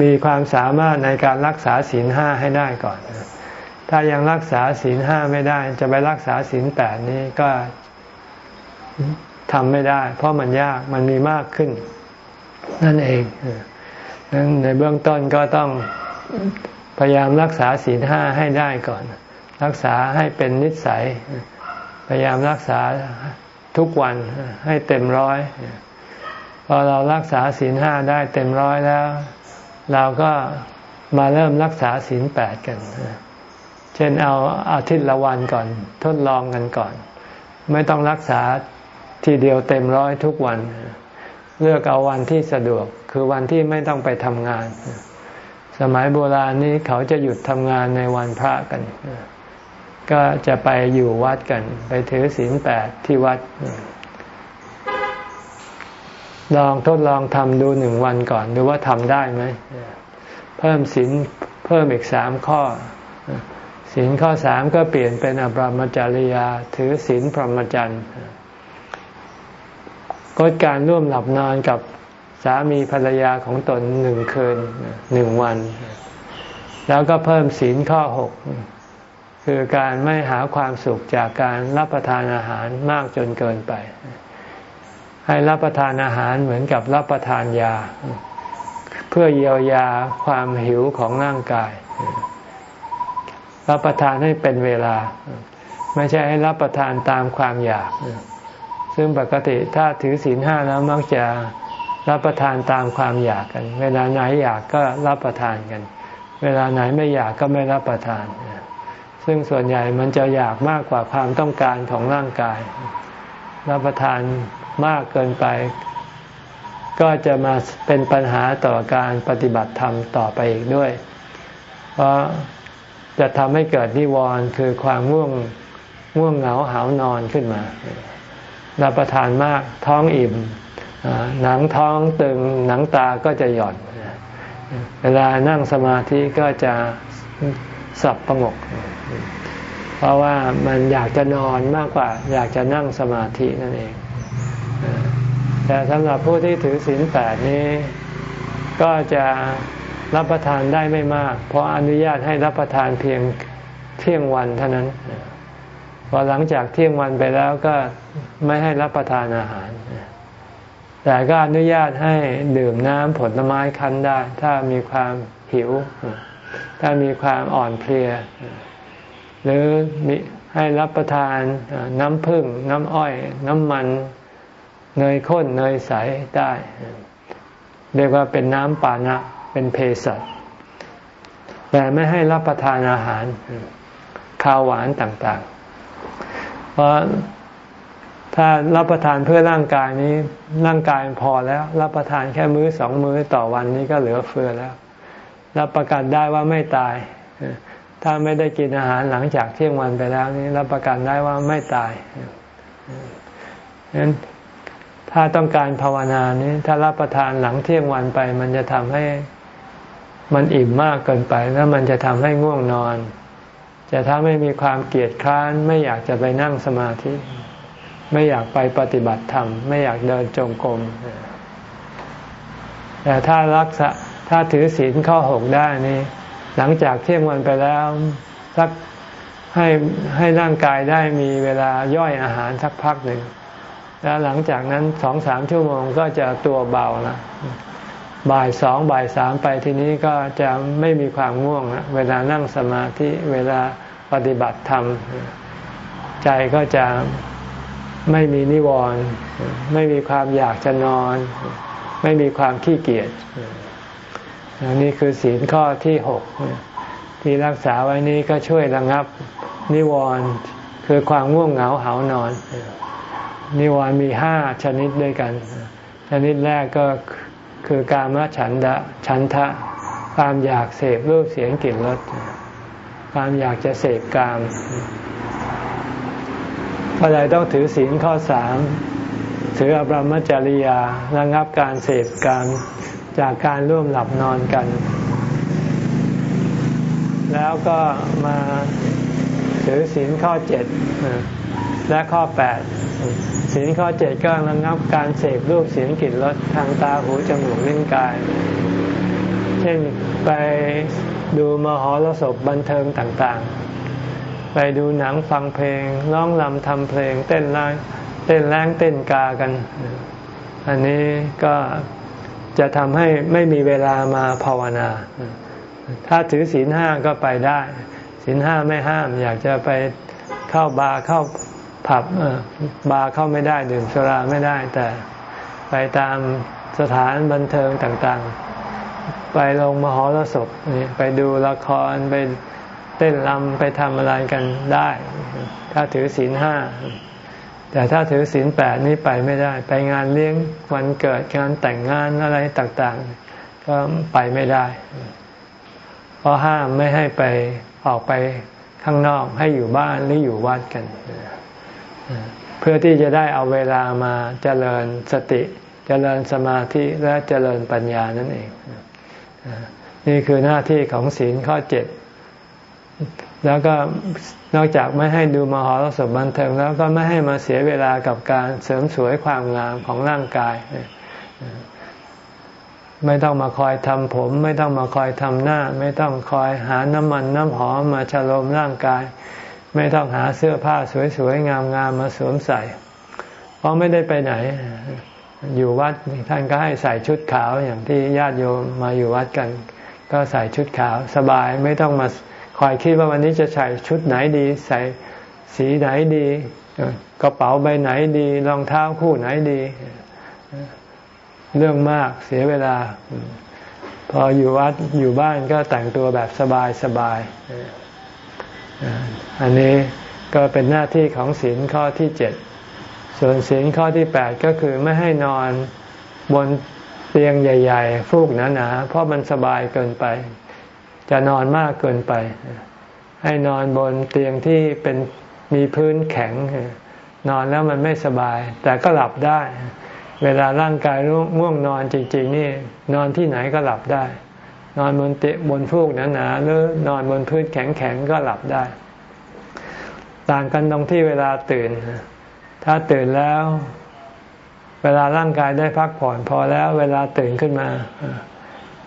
มีความสามารถในการรักษาศีลห้าให้ได้ก่อน ถ้ายังรักษาศีลห้าไม่ได้ จะไปรักษาศีลแปดนี้ก็ทำไม่ได้ เพราะมันยากมันมีมากขึ้น นั่นเองนั้นในเบื้องต้นก็ต้องพยายามรักษาศีลห้าให้ได้ก่อน รักษาให้เป็นนิสัย พยายามรักษาทุกวันให้เต็มร้อย พอเรารักษาศีลห้าได้เต็มร้อยแล้ว เราก็มาเริ่มรักษาศีลแปดกัน เช่นเอาอาทิตย์ละวันก่อน ทดลองกันก่อน ไม่ต้องรักษาทีเดียวเต็มร้อยทุกวัน เลือกเอาวันที่สะดวกคือวันที่ไม่ต้องไปทำงาน สมัยโบราณนี้เขาจะหยุดทำงานในวันพระกัน ก็จะไปอยู่วัดกัน ไปถือศีลแปดที่วัด ลองทดลองทำดูหนึ่งวันก่อน ดูว่าทำได้ไหม เพิ่มศีลเพิ่มอีกสามข้อศีลข้อสามก็เปลี่ยนเป็นอบรมจริยา ถือศีลพรหมจรรย์กดการร่วมหลับนอนกับสามีภรรยาของตนหนึ่งคืนหนึ่งวัน แล้วก็เพิ่มศีลข้อหก คือการไม่หาความสุขจากการรับประทานอาหารมากจนเกินไป ให้รับประทานอาหารเหมือนกับรับประทานยา เพื่อเยียวยาความหิวของร่างกาย รับประทานให้เป็นเวลา ไม่ใช่ให้รับประทานตามความอยาก ซึ่งปกติถ้าถือศีลห้าแล้วมักจะรับประทานตามความอยากกัน เวลาไหนอยากก็รับประทานกัน เวลาไหนไม่อยากก็ไม่รับประทาน ซึ่งส่วนใหญ่มันจะอยากมากกว่าความต้องการของร่างกาย รับประทานมากเกินไป ก็จะมาเป็นปัญหาต่อการปฏิบัติธรรมต่อไปอีกด้วย เพราะจะทำให้เกิดนิวรณ์คือความง่วงง่วงเหงาหานอนขึ้นมา รับประทานมากท้องอิ่มหนังท้องตึงหนังตาก็จะหย่อน เวลานั่งสมาธิก็จะสับประงก เพราะว่ามันอยากจะนอนมากกว่า อยากจะนั่งสมาธินั่นเอง แต่สำหรับผู้ที่ถือศีลแปดนี้ ก็จะรับประทานได้ไม่มาก เพราะอนุญาตให้รับประทานเพียงเที่ยงวันเท่านั้นพอหลังจากเที่ยงวันไปแล้วก็ไม่ให้รับประทานอาหาร แต่ก็อนุญาตให้ดื่มน้ำผลไม้คั้นได้ ถ้ามีความหิว ถ้ามีความอ่อนเพลีย หรือมีให้รับประทานน้ำผึ้งน้ำอ้อย น้ำมัน เนยข้นเนยใสได้ เรียกว่าเป็นน้ำปานะ เป็นเพสัชแต่ไม่ให้รับประทานอาหารข้าวหวานต่างๆ เพราะถ้ารับประทานเพื่อร่างกายนี้ร่างกายพอแล้ว รับประทานแค่มื้อสองมื้อต่อวันนี้ก็เหลือเฟือแล้ว รับประกันได้ว่าไม่ตาย ถ้าไม่ได้กินอาหารหลังจากเที่ยงวันไปแล้วนี้รับประกันได้ว่าไม่ตายฉะนั้นถ้าต้องการภาวนานี้ ถ้ารับประทานหลังเที่ยงวันไป มันจะทำให้มันอิ่มมากเกินไป แล้วมันจะทำให้ง่วงนอน จะทำให้มีความเกียดคร้านไม่อยากจะไปนั่งสมาธิ ไม่อยากไปปฏิบัติธรรม ไม่อยากเดินจงกรมแต่ถ้ารักษาถ้าถือศีลข้อหกได้นี่ หลังจากเที่ยงวันไปแล้วสักให้ให้ร่างกายได้มีเวลาย่อยอาหารสักพักหนึ่ง แล้วหลังจากนั้นสองสามชั่วโมงก็จะตัวเบานะบ่ายสองบ่ายสามไปทีนี้ก็จะไม่มีความง่วงนะเวลานั่งสมาธิเวลาปฏิบัติธรรม ใจก็จะไม่มีนิวรณ์ไม่มีความอยากจะนอน ไม่มีความขี้เกียจ นี่คือศีลข้อที่หกที่รักษาไว้นี้ก็ช่วยระงับนิวรณ์คือความง่วงเหงาเหานอน นิวรณ์มีห้าชนิดด้วยกัน ชนิดแรกก็คือการมฉันดะฉันทะ ความอยากเสพรูปเสียงกลิ่นรสความอยากจะเสพกามก็เลยต้องถือศีลข้อสามถืออบรมจริยาระงับการเสพกาม จากการร่วมหลับนอนกัน แล้วก็มาถือศีลข้อเจ็ดและข้อแปดศีลข้อเจ็ดก็ระงับการเสพรูปเสียงกลิ่นรสทางตาหูจมูกลิ้นกาย เช่นไปดูมหรสพบันเทิงต่างๆ ไปดูหนังฟังเพลงร้องรำทำเพลงเต้นแรงเต้นแรงเต้นกากัน อันนี้ก็ จะทำให้ไม่มีเวลามาภาวนา ถ้าถือศีลห้าก็ไปได้ศีลห้าไม่ห้าม อยากจะไปเข้าบาร์เข้าผับบาร์เข้าไม่ได้ดื่มสุราไม่ได้ แต่ไปตามสถานบันเทิงต่างๆ ไปลงมหรสพไปดูละครไปเต้นรำไปทำอะไรกันได้ ถ้าถือศีลห้า แต่ถ้าถือศีลแปดนี่ไปไม่ได้ ไปงานเลี้ยงวันเกิดงานแต่งงานอะไรต่างๆ ก็ไปไม่ได้ เพราะห้ามไม่ให้ไปออกไปข้างนอกให้อยู่บ้านหรืออยู่วัดกัน เพื่อที่จะได้เอาเวลามาเจริญสติ เจริญสมาธิและเจริญปัญญานั่นเอง นี่คือหน้าที่ของศีลข้อเจ็ด แล้วก็นอกจากไม่ให้ดูมหรสพบันเทิง แล้วก็ไม่ให้มาเสียเวลากับการเสริมสวยความงามของร่างกาย ไม่ต้องมาคอยทำผม ไม่ต้องมาคอยทำหน้า ไม่ต้องคอยหาน้ำมันน้ำหอมมาฉลมร่างกาย ไม่ต้องหาเสื้อผ้าสวยๆงามๆมาสวมใส่ เพราะไม่ได้ไปไหน อยู่วัดท่านก็ให้ใส่ชุดขาวอย่างที่ญาติโยมมาอยู่วัดกัน ก็ใส่ชุดขาวสบายไม่ต้องมา คอยคิดว่าวันนี้จะใส่ชุดไหนดี ใส่สีไหนดีกระเป๋าใบไหนดีรองเท้าคู่ไหนดี เรื่องมากเสียเวลา พออยู่วัดอยู่บ้านก็แต่งตัวแบบสบายสบาย อันนี้ก็เป็นหน้าที่ของศีลข้อที่เจ็ดส่วนศีลข้อที่แปดก็คือไม่ให้นอนบนเตียงใหญ่ ๆ ฟูกหนาๆเพราะมันสบายเกินไป จะนอนมากเกินไป ให้นอนบนเตียงที่เป็นมีพื้นแข็ง นอนแล้วมันไม่สบาย แต่ก็หลับได้ เวลาร่างกายง่วงนอนจริง ๆ นี่ นอนที่ไหนก็หลับได้ นอนบนเตะบนฟูกหนาๆหรือนอนบนพื้นแข็งๆก็หลับได้ ต่างกันตรงที่เวลาตื่น ถ้าตื่นแล้ว เวลาร่างกายได้พักผ่อนพอแล้ว เวลาตื่นขึ้นมา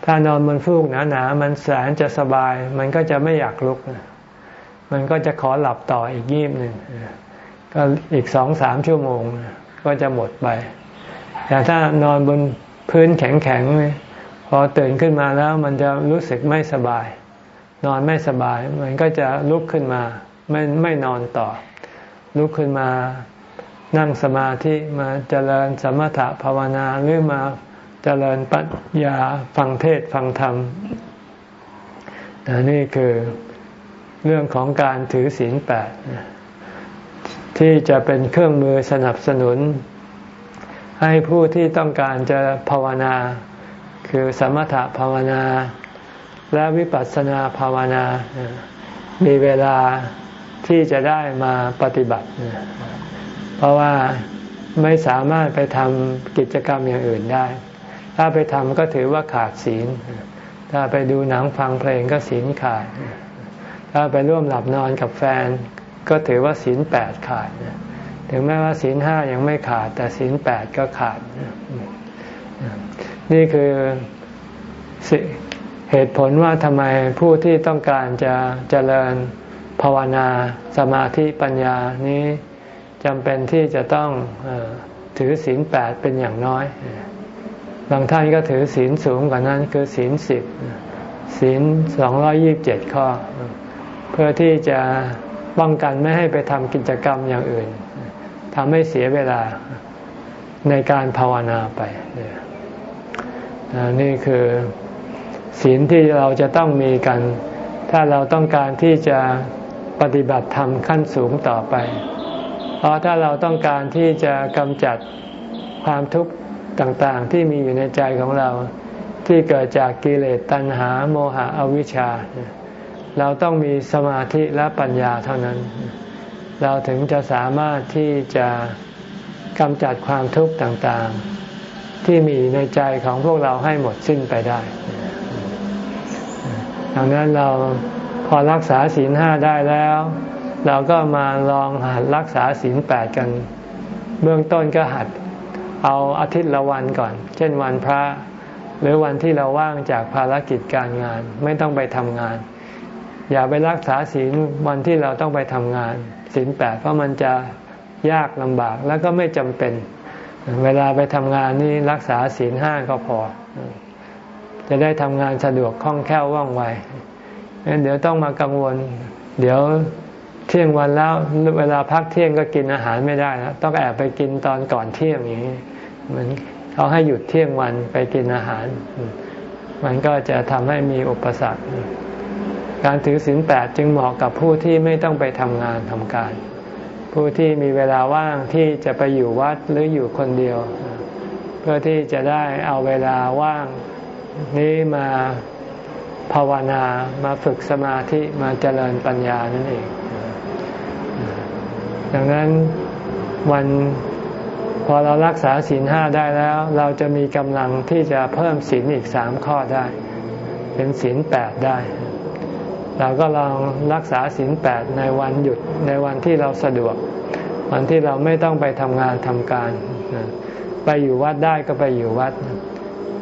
ถ้านอนบนฟูกหนาๆมันแสนจะสบาย มันก็จะไม่อยากลุก มันก็จะขอหลับต่ออีกยีบหนึ่งก็อีกสองสามชั่วโมง ก็จะหมดไป แต่ถ้านอนบนพื้นแข็งๆพอตื่นขึ้นมาแล้วมันจะรู้สึกไม่สบาย นอนไม่สบาย มันก็จะลุกขึ้นมา ไม่ไม่นอนต่อ ลุกขึ้นมานั่งสมาธิมาเจริญสมถะภาวนาหรือมา เจริญปัญญาฟังเทศฟังธรรมนี่คือเรื่องของการถือศีลแปดที่จะเป็นเครื่องมือสนับสนุน ให้ผู้ที่ต้องการจะภาวนา คือสมถะภาวนา และวิปัสสนาภาวนา มีเวลาที่จะได้มาปฏิบัติ เพราะว่าไม่สามารถไปทำกิจกรรมอย่างอื่นได้ ถ้าไปทำก็ถือว่าขาดศีล ถ้าไปดูหนังฟังเพลงก็ศีลขาด ถ้าไปร่วมหลับนอนกับแฟน ก็ถือว่าศีลแปดขาด ถึงแม้ว่าศีลห้ายังไม่ขาด แต่ศีลแปดก็ขาด นี่คือเหตุผลว่าทำไมผู้ที่ต้องการจะเจริญภาวนาสมาธิปัญญานี้จำเป็นที่จะต้องถือศีลแปดเป็นอย่างน้อย บางท่านก็ถือศีลสูงกว่านั้นคือศีลสิบศีลสองร้อยี่บเจ็ดข้อ เพื่อที่จะป้องกันไม่ให้ไปทำกิจกรรมอย่างอื่นทำให้เสียเวลาในการภาวนาไป นี่คือศีลที่เราจะต้องมีกัน ถ้าเราต้องการที่จะปฏิบัติธรรมขั้นสูงต่อไป เพราะถ้าเราต้องการที่จะกำจัดความทุกข์ ต่างๆ ที่มีอยู่ในใจของเรา ที่เกิดจากกิเลสตัณหาโมหะอวิชชา เราต้องมีสมาธิและปัญญาเท่านั้น เราถึงจะสามารถที่จะกำจัดความทุกข์ต่างๆ ที่มีในใจของพวกเราให้หมดสิ้นไปได้ ดังนั้นเราพอรักษาศีลห้าได้แล้ว เราก็มาลองหัดรักษาศีลแปดกัน เบื้องต้นก็หัด เอาอาทิตย์ละวันก่อน เช่นวันพระ หรือวันที่เราว่างจากภารกิจการงาน ไม่ต้องไปทำงาน อย่าไปรักษาศีลวันที่เราต้องไปทำงานศีลแปดเพราะมันจะยากลำบากแล้วก็ไม่จำเป็น เวลาไปทำงานนี่รักษาศีลห้าก็พอ จะได้ทำงานสะดวกคล่องแคล่วว่องไวงั้นเดี๋ยวต้องมากังวล เดี๋ยวเที่ยงวันแล้วเวลาพักเที่ยงก็กินอาหารไม่ได้แล้วต้องแอบไปกินตอนก่อนเที่ยงอย่างนี้ เหมือนเขาให้หยุดเที่ยงวันไปกินอาหาร มันก็จะทำให้มีอุปสรรค การถือศีลแปดจึงเหมาะกับผู้ที่ไม่ต้องไปทำงานทำการ ผู้ที่มีเวลาว่างที่จะไปอยู่วัดหรืออยู่คนเดียว เพื่อที่จะได้เอาเวลาว่างนี้มาภาวนามาฝึกสมาธิมาเจริญปัญญานั่นเอง ดังนั้นวัน พอเรารักษาศีลห้าได้แล้ว เราจะมีกำลังที่จะเพิ่มศีลอีกสามข้อได้ เป็นศีลแปดได้ เราก็ลองรักษาศีลแปดในวันหยุดในวันที่เราสะดวก วันที่เราไม่ต้องไปทำงานทำการ ไปอยู่วัดได้ก็ไปอยู่วัด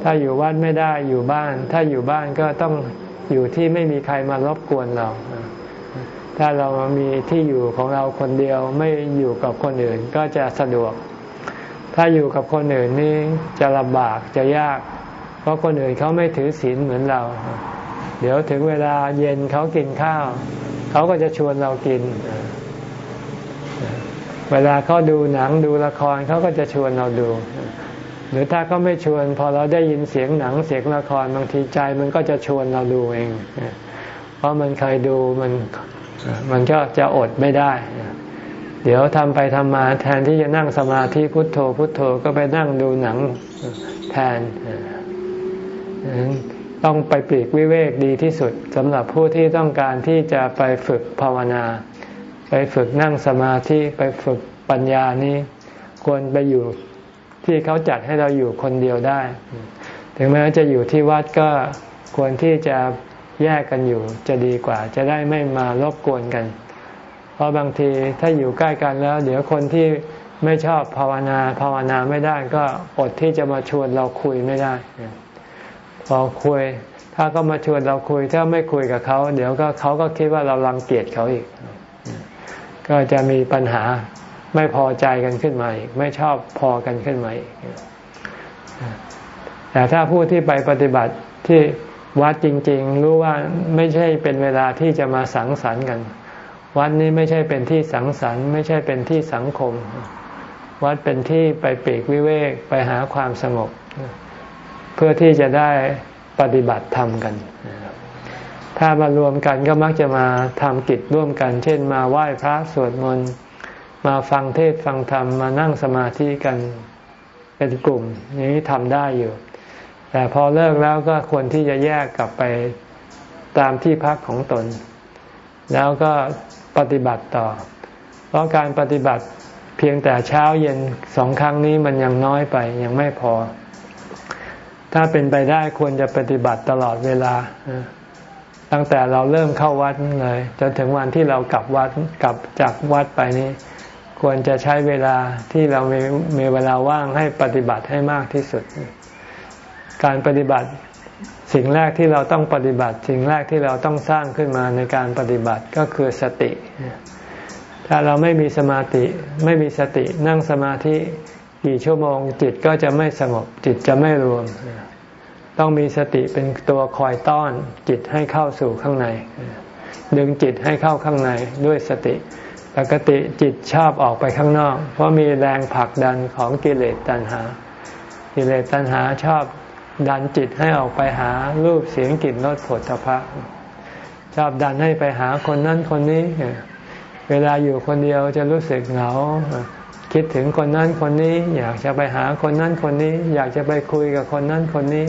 ถ้าอยู่วัดไม่ได้อยู่บ้าน ถ้าอยู่บ้านก็ต้องอยู่ที่ไม่มีใครมารบกวนเราถ้าเรามีที่อยู่ของเราคนเดียวไม่อยู่กับคนอื่นก็จะสะดวก ถ้าอยู่กับคนอื่นนี่จะลำบากจะยาก เพราะคนอื่นเขาไม่ถือศีลเหมือนเรา เดี๋ยวถึงเวลาเย็นเขากินข้าว เขาก็จะชวนเรากิน เวลาเขาดูหนังดูละครเขาก็จะชวนเราดู หรือถ้าเขาไม่ชวน พอเราได้ยินเสียงหนังเสียงละครบางทีใจมันก็จะชวนเราดูเอง เพราะมันเคยดูมันมันก็จะอดไม่ได้ เดี๋ยวทำไปทำมาแทนที่จะนั่งสมาธิพุทโธ พุทโธก็ไปนั่งดูหนังแทน ต้องไปปลีกวิเวกดีที่สุดสำหรับผู้ที่ต้องการที่จะไปฝึกภาวนา ไปฝึกนั่งสมาธิไปฝึกปัญญานี้ ควรไปอยู่ที่เขาจัดให้เราอยู่คนเดียวได้ ถึงแม้จะอยู่ที่วัดก็ควรที่จะแยกกันอยู่จะดีกว่า จะได้ไม่มารบกวนกันเราะบางทีถ้าอยู่ใกล้กันแล้ว เดี๋ยวคนที่ไม่ชอบภาวนาภาวนาไม่ได้ก็อดที่จะมาชวนเราคุยไม่ได้พอคุย ถ้าก็มาชวนเราคุย ถ้าไม่คุยกับเขา เดี๋ยวก็เขาก็คิดว่าเราลังเกียจเขาอีก ก็จะมีปัญหาไม่พอใจกันขึ้นมาอีก ไม่ชอบพอกันขึ้นมาอีกแต่ถ้าผู้ที่ไปปฏิบัติที่วัดจริง ๆ รู้ว่าไม่ใช่เป็นเวลาที่จะมาสังสรรค์กัน วัดนี้ไม่ใช่เป็นที่สังสรรค์ไม่ใช่เป็นที่สังคม วัดเป็นที่ไปปีกวิเวกไปหาความสงบ เพื่อที่จะได้ปฏิบัติธรรมกัน ถ้ามารวมกันก็มักจะมาทำกิจร่วมกัน เช่น มาไหว้พระสวดมนต์มาฟังเทศฟังธรรมมานั่งสมาธิกันเป็นกลุ่มนี้ทำได้อยู่ แต่พอเลิกแล้วก็ควรที่จะแยกกลับไปตามที่พักของตน แล้วก็ ปฏิบัติต่อ เพราะการปฏิบัติเพียงแต่เช้าเย็นสองครั้งนี้มันยังน้อยไปยังไม่พอ ถ้าเป็นไปได้ควรจะปฏิบัติตลอดเวลา ตั้งแต่เราเริ่มเข้าวัดเลยจนถึงวันที่เรากลับวัดกลับจากวัดไปนี้ ควรจะใช้เวลาที่เรามีมีเวลาว่างให้ปฏิบัติให้มากที่สุด การปฏิบัติ สิ่งแรกที่เราต้องปฏิบัติ สิ่งแรกที่เราต้องสร้างขึ้นมาในการปฏิบัติก็คือสติ ถ้าเราไม่มีสมาธิไม่มีสตินั่งสมาธิกี่ชั่วโมงจิตก็จะไม่สงบจิตจะไม่รวม ต้องมีสติเป็นตัวคอยต้อนจิตให้เข้าสู่ข้างใน ดึงจิตให้เข้าข้างในด้วยสติ ปกติจิตชอบออกไปข้างนอก เพราะมีแรงผลักดันของกิเลสตัณหา กิเลสตัณหาชอบ ดันจิตให้ออกไปหารูปเสียงกลิ่นรสผลพระชอบดันให้ไปหาคนนั้นคนนี้ เวลาอยู่คนเดียวจะรู้สึกเหงา คิดถึงคนนั้นคนนี้ อยากจะไปหาคนนั้นคนนี้ อยากจะไปคุยกับคนนั้นคนนี้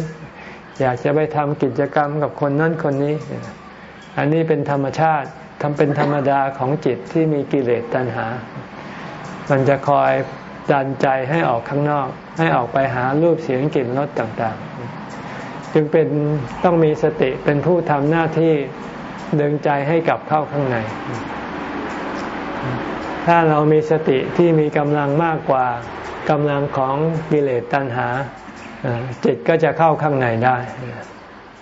อยากจะไปทำกิจกรรมกับคนนั้นคนนี้ อันนี้เป็นธรรมชาติทำเป็นธรรมดาของจิตที่มีกิเลสตัณหา มันจะคอย ดันใจให้ออกข้างนอก ให้ออกไปหารูปเสียงกลิ่นรสต่างๆ จึงเป็นต้องมีสติเป็นผู้ทำหน้าที่ดึงใจให้กลับเข้าข้างใน ถ้าเรามีสติที่มีกำลังมากกว่ากำลังของกิเลสตัณหา จิตก็จะเข้าข้างในได้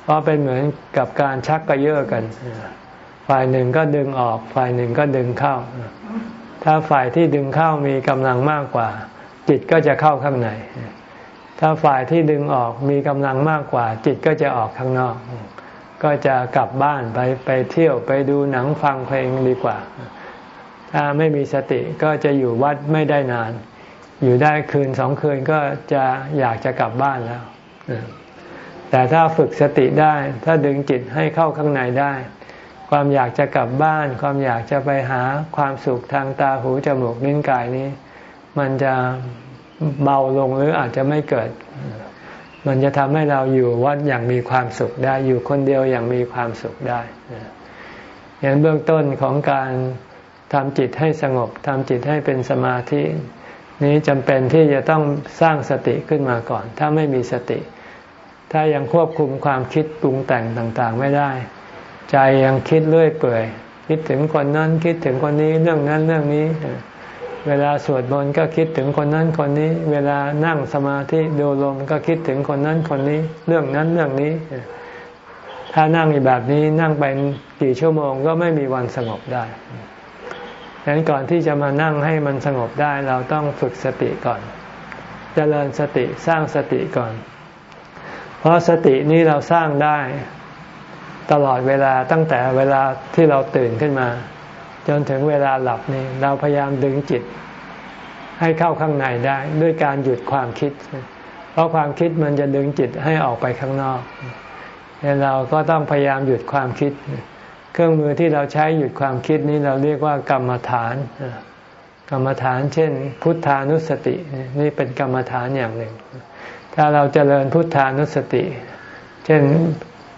เพราะเป็นเหมือนกับการชักกระเยาะกัน ฝ่ายหนึ่งก็ดึงออก ฝ่ายหนึ่งก็ดึงเข้า ถ้าฝ่ายที่ดึงเข้ามีกำลังมากกว่า จิตก็จะเข้าข้างใน ถ้าฝ่ายที่ดึงออกมีกำลังมากกว่า จิตก็จะออกข้างนอก ก็จะกลับบ้านไปไปเที่ยวไปดูหนังฟังเพลงดีกว่า ถ้าไม่มีสติก็จะอยู่วัดไม่ได้นาน อยู่ได้คืนสองคืนก็จะอยากจะกลับบ้านแล้ว แต่ถ้าฝึกสติได้ ถ้าดึงจิตให้เข้าข้างในได้ ความอยากจะกลับบ้าน ความอยากจะไปหาความสุขทางตาหูจมูกลิ้นกายนี้ มันจะเบาลงหรืออาจจะไม่เกิด มันจะทำให้เราอยู่วัดอย่างมีความสุขได้อยู่คนเดียวอย่างมีความสุขได้อย่างเบื้องต้นของการทำจิตให้สงบทำจิตให้เป็นสมาธิ นี้จำเป็นที่จะต้องสร้างสติขึ้นมาก่อน ถ้าไม่มีสติ ถ้ายังควบคุมความคิดปรุงแต่งต่างๆ ไม่ได้ ใจยังคิดเรื่อยเปื่อย คิดถึงคนนั้นคิดถึงคนนี้เรื่องนั้นเรื่องนี้ เวลาสวดมนต์ก็คิดถึงคนนั้นคนนี้ เวลานั่งสมาธิดูลมก็คิดถึงคนนั้นคนนี้ เรื่องนั้นเรื่องนี้ ถ้านั่งแบบนี้นั่งไปกี่ชั่วโมงก็ไม่มีวันสงบได้ดังนั้นก่อนที่จะมานั่งให้มันสงบได้เราต้องฝึกสติก่อนจเจริญสติสร้างสติก่อน เพราะสตินี้เราสร้างได้ ตลอดเวลาตั้งแต่เวลาที่เราตื่นขึ้นมา จนถึงเวลาหลับนี่เราพยายามดึงจิต ให้เข้าข้างในได้ ด้วยการหยุดความคิด เพราะความคิดมันจะดึงจิตให้ออกไปข้างนอกเราก็ต้องพยายามหยุดความคิด เครื่องมือที่เราใช้หยุดความคิดนี้เราเรียกว่ากรรมฐาน กรรมฐานเช่น พุทธานุสตินี่เป็นกรรมฐานอย่างหนึ่ง ถ้าเราจเจริญพุทธานุสติ เช่น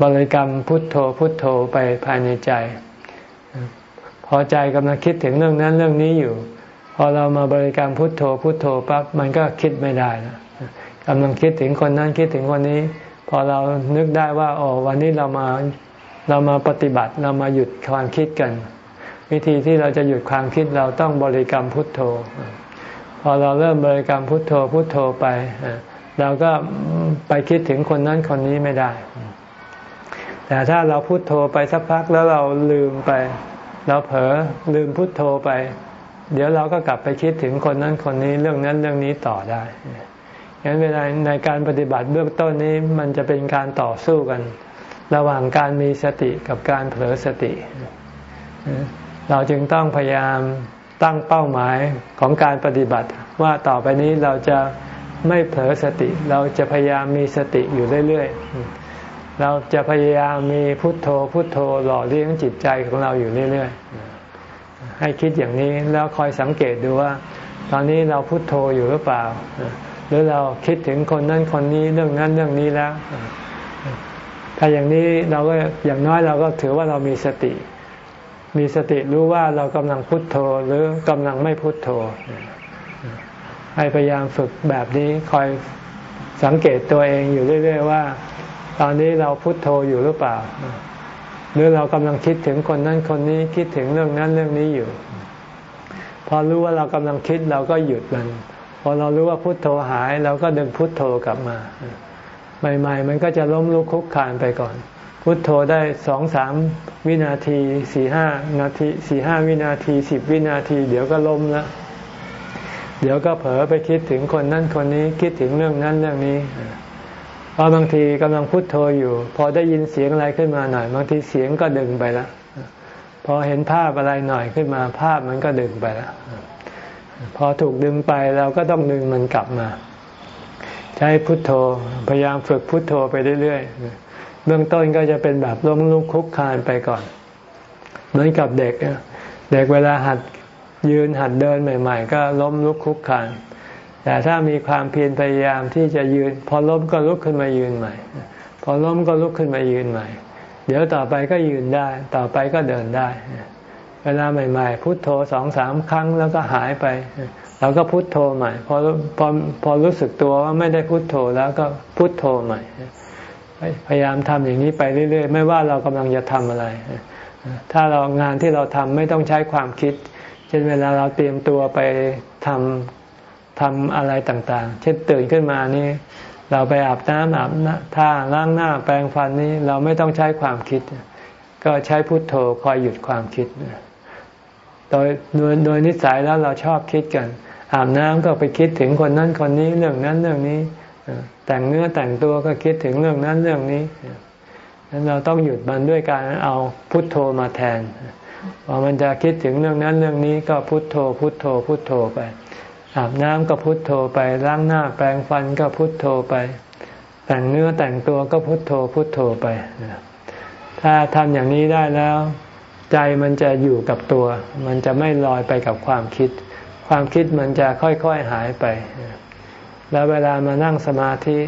บริกรรมพุทโธพุทโธไปภายในใจ พอใจกำลังคิดถึงเรื่องนั้นเรื่องนี้อยู่ พอเรามาบริกรรมพุทโธพุทโธปั๊บมันก็คิดไม่ได้นะกำลังคิดถึงคนนั้นคิดถึงคนนี้ พอเรานึกได้ว่าโอ้วันนี้เรามาเรามาปฏิบัติเรามาหยุดความคิดกัน วิธีที่เราจะหยุดความคิดเราต้องบริกรรมพุทโธ พอเราเริ่มบริกรรมพุทโธพุทโธไปเราก็ไปคิดถึงคนนั้นคนนี้ไม่ได้ แต่ถ้าเราพุโทโธไปสักพักแล้วเราลืมไป เราเผลอลืมพุโทโธไป เดี๋ยวเราก็กลับไปคิดถึงคนนั้นคนนี้เรื่องนั้นเรื่องนี้ต่อได้งั้นเวลาในการปฏิบัติเบื้องต้นนี้มันจะเป็นการต่อสู้กัน ระหว่างการมีสติกับการเผลอสติ เราจึงต้องพยายามตั้งเป้าหมายของการปฏิบัติ ว่าต่อไปนี้เราจะไม่เผลอสติ เราจะพยายามมีสติอยู่เรื่อยๆ เราจะพยายามมีพุทโธพุทโธหล่อเลี้ยงจิตใจของเราอยู่เรื่อยๆ ให้คิดอย่างนี้แล้วคอยสังเกตดูว่า ตอนนี้เราพุทโธอยู่หรือเปล่า หรือเราคิดถึงคนนั้นคนนี้เรื่องนั้นเรื่องนี้แล้ว ถ้าอย่างนี้เราก็อย่างน้อยเราก็ถือว่าเรามีสติ มีสติรู้ว่าเรากำลังพุทโธหรือกำลังไม่พุทโธ ให้พยายามฝึกแบบนี้คอยสังเกตตัวเองอยู่เรื่อย ๆ ว่า ตอนนี้เราพุโทโธอยู่หรือเปล่า หรือเรากำลังคิดถึงคนนั้นคนนี้คิดถึงเรื่องนั้นเรื่องนี้อยู่ พอรู้ว่าเรากำลังคิดเราก็หยุดมัน พอเรารู้ว่าพุโทโธหาย เราก็ดึงพุโทโธกลับมา ใหม่ ๆ มันก็จะล้มลุกคุกคานไปก่อน พุโทโธได้สองสามวินาทีสี่ห้านาทีสี่ห้าวินาทีสิบวินาที เดี๋ยวก็ล้มแล้วเดี๋ยวก็เผลอไปคิดถึงคนนั้นคนนี้คิดถึงเรื่องนั้นเรื่องนี้ เพราะบางทีกำลังพุโทโธอยู่ พอได้ยินเสียงอะไรขึ้นมาหน่อย บางทีเสียงก็ดึงไปละพอเห็นภาพอะไรหน่อยขึ้นมา ภาพมันก็ดึงไปละพอถูกดึงไปเราก็ต้องดึงมันกลับมา ใช้พุทโธพยายามฝึกพุทโธไปเรื่อยๆเบื้องต้นก็จะเป็นแบบล้มลุกคุกคานไปก่อน เหมือนกับเด็กเด็กเวลาหัดยืนหัดเดินใหม่ ๆ ก็ล้มลุกคุกคาน แต่ถ้ามีความเพียรพยายามที่จะยืน พอล้มก็ลุกขึ้นมายืนใหม่ พอล้มก็ลุกขึ้นมายืนใหม่ เดี๋ยวต่อไปก็ยืนได้ ต่อไปก็เดินได้ เวลาใหม่ ๆ พุโทโธสองสามครั้งแล้วก็หายไปเราก็พุโทโธใหม่ พอพอพอรู้สึกตัวว่าไม่ได้พุโทโธแล้วก็พุโทโธใหม่ พยายามทำอย่างนี้ไปเรื่อยๆ ไม่ว่าเรากำลังจะทำอะไร ถ้าเรางานที่เราทำไม่ต้องใช้ความคิดช่นเวลาเราเตรียมตัวไปทำ ทำอะไรต่างๆ เช่นตื่นขึ้นมานี่เราไปอาบน้ำอาบท่าล้างหน้าแปรงฟันนี่เราไม่ต้องใช้ความคิด ก็ใช้พุทโธคอยหยุดความคิดโดยโดยโดยนิสัยแล้วเราชอบคิดกัน อาบน้ำก็ไปคิดถึงคนนั้นคนนี้เรื่องนั้นเรื่องนี้ แต่งเนื้อแต่งตัวก็คิดถึงเรื่องนั้นเรื่องนี้นั้นเราต้องหยุดมันด้วยการเอาพุทโธมาแทนพอมันจะคิดถึงเรื่องนั้นเรื่องนี้ก็พุทโธ พุทโธ พุทโธไป อาบน้ำก็พุทโธไปล้างหน้าแปรงฟันก็พุทโธไป แต่งเนื้อแต่งตัวก็พุทโธพุทโธไป ถ้าทำอย่างนี้ได้แล้ว ใจมันจะอยู่กับตัว มันจะไม่ลอยไปกับความคิด ความคิดมันจะค่อยๆหายไป แล้วเวลามานั่งสมาธิ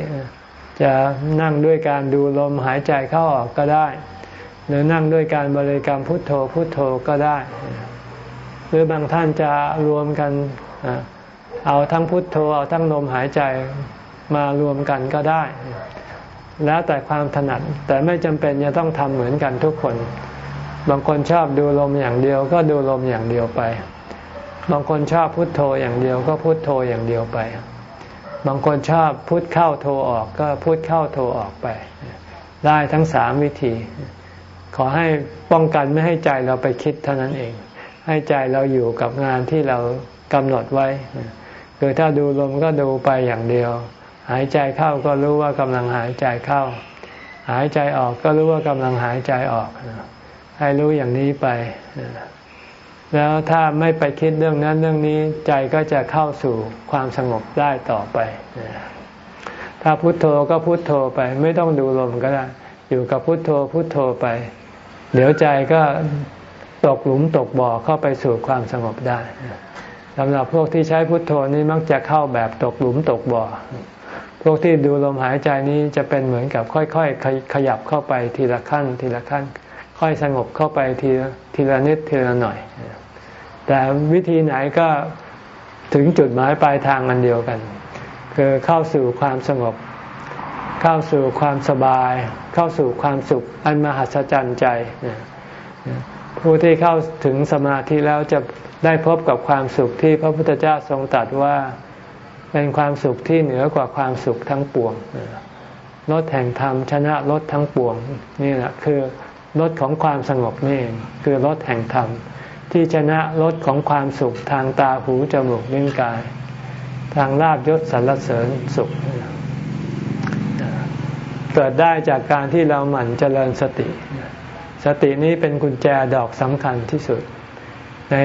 จะนั่งด้วยการดูลมหายใจเข้าออกก็ได้ หรือนั่งด้วยการบริกรรมพุทโธพุทโธก็ได้ หรือบางท่านจะรวมกัน เอาทั้งพุทโธเอาทั้งลมหายใจมารวมกันก็ได้ แล้วแต่ความถนัดแต่ไม่จำเป็นจะต้องทำเหมือนกันทุกคน บางคนชอบดูลมอย่างเดียวก็ดูลมอย่างเดียวไป บางคนชอบพุทโธอย่างเดียวก็พุทโธอย่างเดียวไป บางคนชอบพุทเข้าโธออกก็พุทเข้าโธออกไป ได้ทั้งสามวิธี ขอให้ป้องกันไม่ให้ใจเราไปคิดเท่านั้นเอง ให้ใจเราอยู่กับงานที่เรากำหนดไว้ คือถ้าดูลมก็ดูไปอย่างเดียว หายใจเข้าก็รู้ว่ากำลังหายใจเข้า หายใจออกก็รู้ว่ากำลังหายใจออก ให้รู้อย่างนี้ไป แล้วถ้าไม่ไปคิดเรื่องนั้นเรื่องนี้ใจก็จะเข้าสู่ความสงบได้ต่อไป ถ้าพุโทโธก็พุโทโธไป ไม่ต้องดูลมก็ได้ อยู่กับพุโทโธพุโทโธไป เดี๋ยวใจก็ตกหลุมตกบ่อเข้าไปสู่ความสงบได้ สำหรับพวกที่ใช้พุทโธนี้มักจะเข้าแบบตกหลุมตกบ่อ พวกที่ดูลมหายใจนี้จะเป็นเหมือนกับค่อยๆขยับเข้าไปทีละขั้น ทีละขั้น ค่อยสงบเข้าไปทีทีละนิดทีละหน่อย แต่วิธีไหนก็ถึงจุดหมายปลายทางอันเดียวกัน คือเข้าสู่ความสงบ เข้าสู่ความสบาย เข้าสู่ความสุขอันมหัศจรรย์ใจ ผู้ที่เข้าถึงสมาธิแล้วจะได้พบกับความสุขที่พระพุทธเจ้าทรงตรัสว่าเป็นความสุขที่เหนือกว่าความสุขทั้งปวงรถแห่งธรรมชนะรถทั้งปวงนี่แหละคือรถของความสงบนี่คือรถแห่งธรรมที่ชนะรถของความสุขทางตาหูจมูกลิ้นกาย ทางลาบยศสรรเสริญสุข เกิดได้จากการที่เราหมั่นเจริญสติ สตินี้เป็นกุญแจดอกสำคัญที่สุด ใน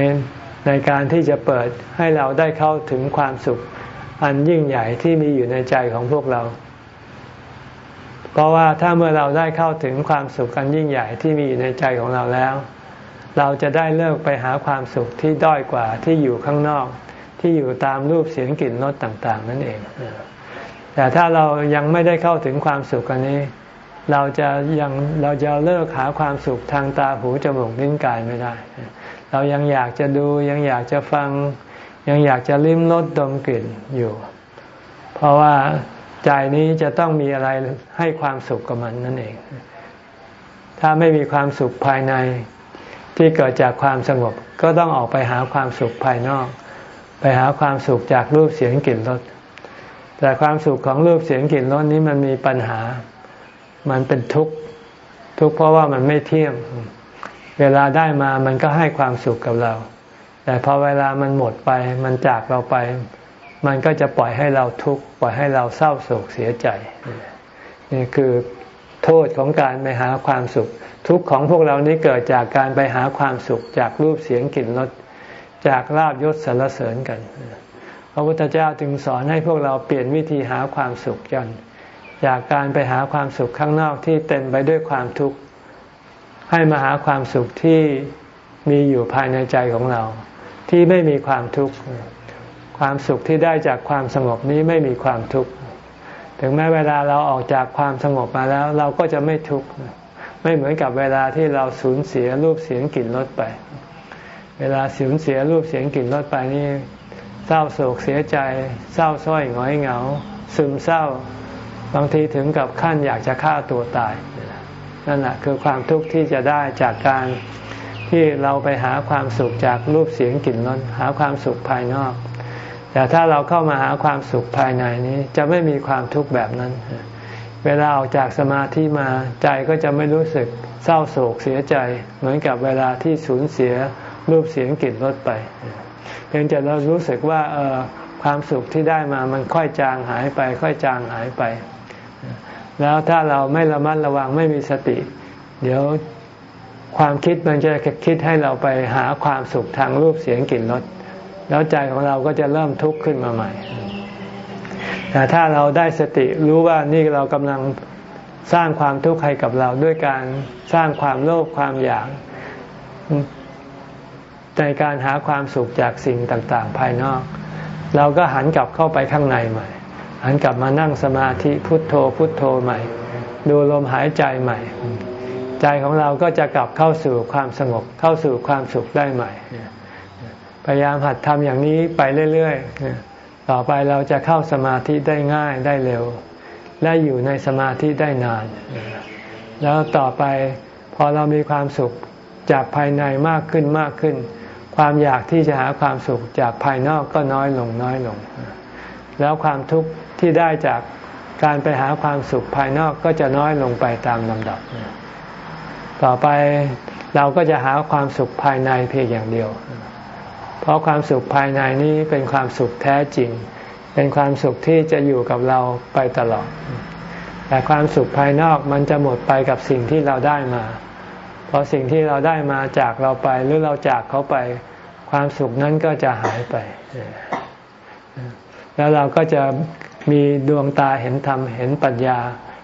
ในการที่จะเปิดให้เราได้เข้าถึงความสุข อันยิ่งใหญ่ที่มีอยู่ในใจของพวกเรา เพราะว่าถ้าเมื่อเราได้เข้าถึงความสุขอันยิ่งใหญ่ที่มีอยู่ในใจของเราแล้ว เราจะได้เลิกไปหาความสุขที่ด้อยกว่าที่อยู่ข้างนอก ที่อยู่ตามรูปเสียงกลิ่นรสต่าง ๆ นั่นเองแต่ถ้าเรายังไม่ได้เข้าถึงความสุขอันนี้ เราจะยังเราจะเลิกหาความสุขทางตาหูจมูกลิ้นกายไม่ได้ เรายังอยากจะดูยังอยากจะฟัง ยังอยากจะลิ้มรสดมกลิ่นอยู่ เพราะว่าใจนี้จะต้องมีอะไรให้ความสุขกับมันนั่นเอง ถ้าไม่มีความสุขภายในที่เกิดจากความสงบ ก็ต้องออกไปหาความสุขภายนอก ไปหาความสุขจากรูปเสียงกลิ่นรสแต่ความสุขของรูปเสียงกลิ่นรสนี้มันมีปัญหา มันเป็นทุกข์ทุกข์เพราะว่ามันไม่เที่ยง เวลาได้มามันก็ให้ความสุขกับเรา แต่พอเวลามันหมดไป มันจากเราไป มันก็จะปล่อยให้เราทุกข์ปล่อยให้เราเศร้าโศกเสียใจ นี่คือโทษของการไปหาความสุข ทุกข์ของพวกเรานี้เกิดจากการไปหาความสุข จากรูปเสียงกลิ่นรสจากลาบยศสรรเสริญกัน พระพุทธเจ้าจึงสอนให้พวกเราเปลี่ยนวิธีหาความสุขกัน จากการไปหาความสุขข้างนอกที่เต็มไปด้วยความทุกข์ให้มาหาความสุขที่มีอยู่ภายในใจของเรา ที่ไม่มีความทุกข์ความสุขที่ได้จากความสงบนี้ไม่มีความทุกข์ถึงแม้เวลาเราออกจากความสงบมาแล้ว เราก็จะไม่ทุกข์ไม่เหมือนกับเวลาที่เราสูญเสียรูปเสียงกลิ่นรสไป เวลาสูญเสียรูปเสียงกลิ่นรสไปนี่เศร้าโศกเสียใจ เศร้าส้อยหงอยเหงา ซึมเศร้า บางทีถึงกับขั้นอยากจะฆ่าตัวตายนั่นแหละคือความทุกข์ที่จะได้จากการที่เราไปหาความสุขจากรูปเสียงกลิ่นรสหาความสุขภายนอก แต่ถ้าเราเข้ามาหาความสุขภายในนี้จะไม่มีความทุกข์แบบนั้น เวลาออกจากสมาธิมาใจก็จะไม่รู้สึกเศร้าโศกเสียใจ เหมือนกับเวลาที่สูญเสียรูปเสียงกลิ่นลดไป เพียงแต่เรารู้สึกว่าเออความสุขที่ได้มามันค่อยจางหายไป ค่อยจางหายไป แล้วถ้าเราไม่ระมัดระวังไม่มีสติ เดี๋ยวความคิดมันจะคิดให้เราไปหาความสุขทางรูปเสียงกลิ่นรสแล้วใจของเราก็จะเริ่มทุกข์ขึ้นมาใหม่ แต่ถ้าเราได้สติรู้ว่านี่เรากำลังสร้างความทุกข์ให้กับเราด้วยการสร้างความโลภความอยากในการหาความสุขจากสิ่งต่าง ๆ ภายนอก เราก็หันกลับเข้าไปข้างในใหม่ หันกลับมานั่งสมาธิพุทโธพุทโธใหม่ ดูลมหายใจใหม่ ใจของเราก็จะกลับเข้าสู่ความสงบเข้าสู่ความสุขได้ใหม่ พยายามหัดทำอย่างนี้ไปเรื่อยๆต่อไปเราจะเข้าสมาธิได้ง่ายได้เร็ว และอยู่ในสมาธิได้นาน แล้วต่อไปพอเรามีความสุขจากภายในมากขึ้นมากขึ้น ความอยากที่จะหาความสุขจากภายนอกก็น้อยลงน้อยลง แล้วความทุกข์ ที่ได้จากการไปหาความสุขภายนอกก็จะน้อยลงไปตามลำดับ ต่อไปเราก็จะหาความสุขภายในเพียงอย่างเดียว เพราะความสุขภายในนี้เป็นความสุขแท้จริง เป็นความสุขที่จะอยู่กับเราไปตลอด แต่ความสุขภายนอกมันจะหมดไปกับสิ่งที่เราได้มาพอสิ่งที่เราได้มาจากเราไปหรือเราจากเขาไป ความสุขนั้นก็จะหายไป แล้วเราก็จะ มีดวงตาเห็นธรรม เห็นปัญญา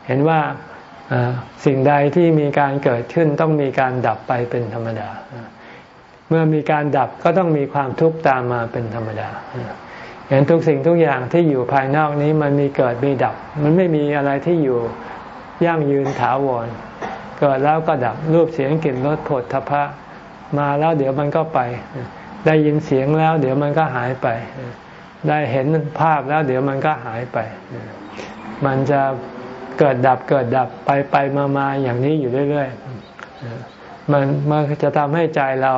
เห็นว่าสิ่งใดที่มีการเกิดขึ้นต้องมีการดับไปเป็นธรรมดา เมื่อมีการดับก็ต้องมีความทุกข์ตามมาเป็นธรรมดาเห็นทุกสิ่งทุกอย่างที่อยู่ภายนอกนี้มันมีเกิดมีดับ มันไม่มีอะไรที่อยู่ยั่งยืนถาวร เกิดแล้วก็ดับรูปเสียงกลิ่นรสผลทพะ มาแล้วเดี๋ยวมันก็ไป ได้ยินเสียงแล้ว เดี๋ยวมันก็หายไป ได้เห็นภาพแล้วเดี๋ยวมันก็หายไป มันจะเกิดดับเกิดดับไปไปมามาอย่างนี้อยู่เรื่อยๆ มันมันจะทำให้ใจเรา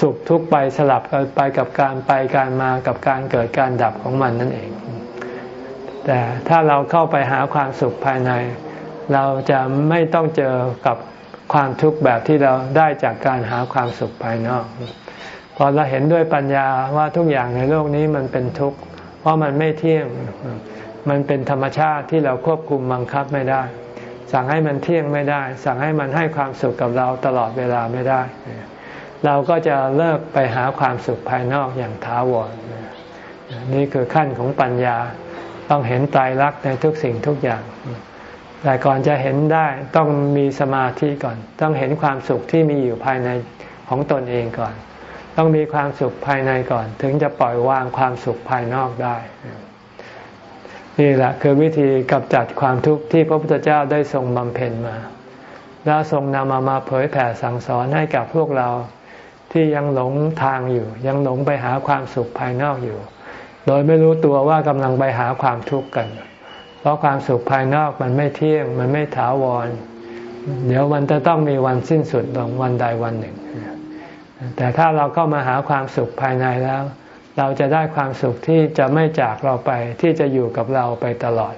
สุขทุกข์ไปสลับกันไปกับการไปการมากับการเกิดการดับของมันนั่นเอง แต่ถ้าเราเข้าไปหาความสุขภายใน เราจะไม่ต้องเจอกับความทุกข์แบบที่เราได้จากการหาความสุขภายนอก พอเราเห็นด้วยปัญญาว่าทุกอย่างในโลกนี้มันเป็นทุกข์ เพราะมันไม่เที่ยง มันเป็นธรรมชาติที่เราควบคุมบังคับไม่ได้ สั่งให้มันเที่ยงไม่ได้ สั่งให้มันให้ความสุขกับเราตลอดเวลาไม่ได้ เราก็จะเลิกไปหาความสุขภายนอกอย่างท้าวรนี่คือขั้นของปัญญาต้องเห็นตายรักในทุกสิ่งทุกอย่าง แต่ก่อนจะเห็นได้ต้องมีสมาธิก่อน ต้องเห็นความสุขที่มีอยู่ภายในของตนเองก่อน ต้องมีความสุขภายในก่อน ถึงจะปล่อยวางความสุขภายนอกได้ นี่แหละคือวิธีกำจัดความทุกข์ที่พระพุทธเจ้าได้ทรงบำเพ็ญมา แล้วทรงนำมามาเผยแผ่สั่งสอนให้กับพวกเราที่ยังหลงทางอยู่ ยังหลงไปหาความสุขภายนอกอยู่ โดยไม่รู้ตัวว่ากำลังไปหาความทุกข์กัน เพราะความสุขภายนอกมันไม่เที่ยง มันไม่ถาวร เดี๋ยวมันจะต้องมีวันสิ้นสุดลงวันใดวันหนึ่ง แต่ถ้าเราเข้ามาหาความสุขภายในแล้ว เราจะได้ความสุขที่จะไม่จากเราไปที่จะอยู่กับเราไปตลอด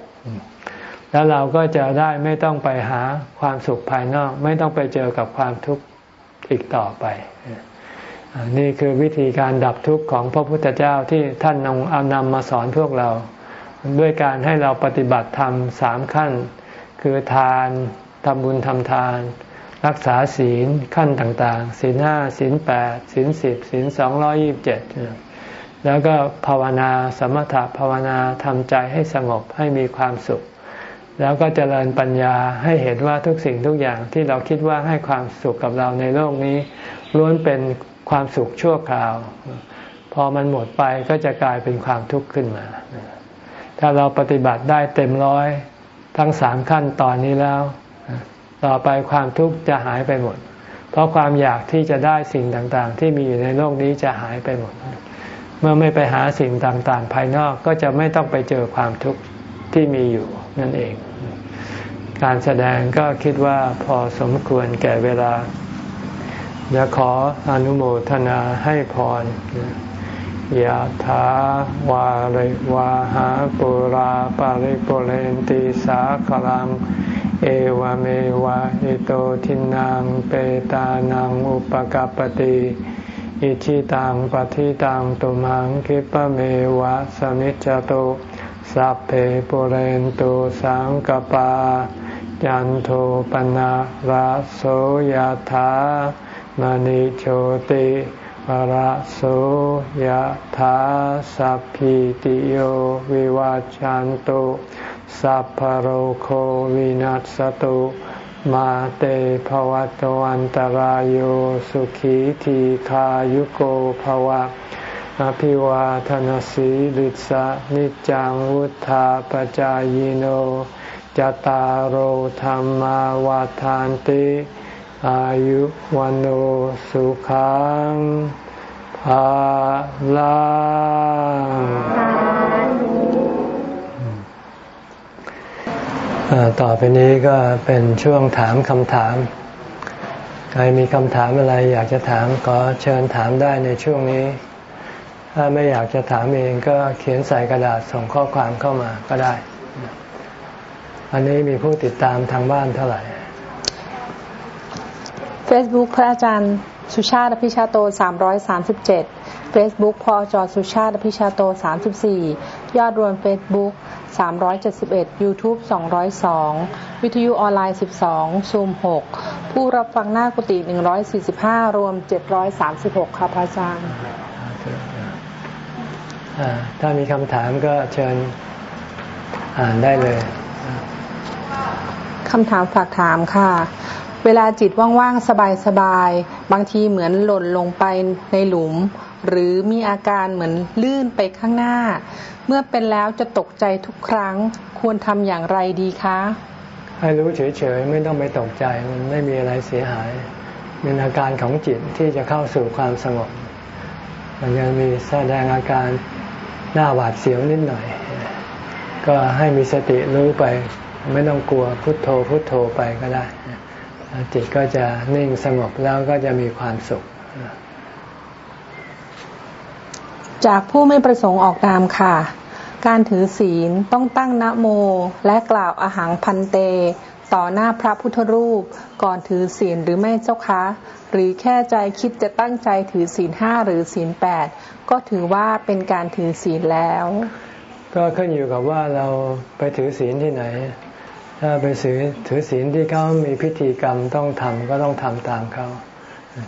แล้วเราก็จะได้ไม่ต้องไปหาความสุขภายนอก ไม่ต้องไปเจอกับความทุกข์อีกต่อไป นี่คือวิธีการดับทุกข์ของพระพุทธเจ้าที่ท่านนงเอานำมาสอนพวกเรา ด้วยการให้เราปฏิบัติธรรมสามขั้น คือทานทำบุญทำทาน รักษาศีลขั้นต่างๆ ศีลห้าศีลแปดศีลสิบศีลสองร้อยิบเจ็ดแล้วก็ภาวนาสมถะภาวนาทำใจให้สงบให้มีความสุข แล้วก็เจริญปัญญาให้เห็นว่าทุกสิ่งทุกอย่างที่เราคิดว่าให้ความสุขกับเราในโลกนี้ล้วนเป็นความสุขชั่วคราว พอมันหมดไปก็จะกลายเป็นความทุกข์ขึ้นมา ถ้าเราปฏิบัติได้เต็มร้อยทั้งสามขั้นตอนนี้แล้ว ต่อไปความทุกข์จะหายไปหมด เพราะความอยากที่จะได้สิ่งต่างๆ ที่มีอยู่ในโลกนี้จะหายไปหมด เมื่อไม่ไปหาสิ่งต่างๆ ภายนอกก็จะไม่ต้องไปเจอความทุกข์ที่มีอยู่นั่นเอง การแสดงก็คิดว่าพอสมควรแก่เวลาจะขออนุโมทนาให้พรยะถาวาริวาหาปุราปาริปุเรนติสาคลัง เอวเมวะอิโตทินังเปตานังอุปกปติอิชิตังปฏิตังตุมังคิปเมวะสมิจจตุสัพเพปุเรนตุสังกปาจันโทปนะราโสยถามณิโชติวระโสยธาสัพพิติโยวิวาจันตุ สัพพโรโควินัสตุมาเตภวัตวันตารโยสุขีทีขายุโกภวะ อภิวาทนสีลิสะนิจังวุธาปจายโนจตารโหธรรมวาทานติ อายุวันโอสุขังภาลัง ต่อไปนี้ก็เป็นช่วงถามคำถาม ใครมีคำถามอะไรอยากจะถามก็เชิญถามได้ในช่วงนี้ ถ้าไม่อยากจะถามเองก็เขียนใส่กระดาษส่งข้อความเข้ามาก็ได้ อันนี้มีผู้ติดตามทางบ้านเท่าไหร่ Facebook พระอาจารย์สุชาติพิชาโต 337 Facebook พอจอสุชาติพิชาโต 34ยอดรวม Facebook 371 YouTube 202 วิทยุออนไลน์ 12 ซูม 6 ผู้รับฟังหน้ากุฏิ145 รวม 736ค่ะพระอาจารย์ถ้ามีคำถามก็เชิญอ่านได้เลย คำถามฝากถามค่ะ เวลาจิตว่างๆ สบายๆ บางทีเหมือนหล่นลงไปในหลุม หรือมีอาการเหมือนลื่นไปข้างหน้า เมื่อเป็นแล้วจะตกใจทุกครั้งควรทำอย่างไรดีคะ ให้รู้เฉยๆ ไม่ต้องไปตกใจมันไม่มีอะไรเสียหายเป็นอาการของจิตที่จะเข้าสู่ความสงบ มันยังมีแสดงอาการหน้าหวาดเสียวนิดหน่อย ก็ให้มีสติรู้ไป ไม่ต้องกลัวพุโทโธพุโทโธไปก็ได้จิตก็จะนิ่งสงบแล้วก็จะมีความสุข จากผู้ไม่ประสงค์ออกนามค่ะ การถือศีลต้องตั้งนะโม และกล่าวอาหารพันเต ต่อหน้าพระพุทธรูป ก่อนถือศีลหรือไม่เจ้าคะ หรือแค่ใจคิดจะตั้งใจถือศีลห้าหรือศีลแปดก็ถือว่าเป็นการถือศีลแล้ว ก็ขึ้นอยู่กับว่าเราไปถือศีลที่ไหน ถ้าไปถือถือศีลที่เขามีพิธีกรรมต้องทำก็ต้องทำตามเขา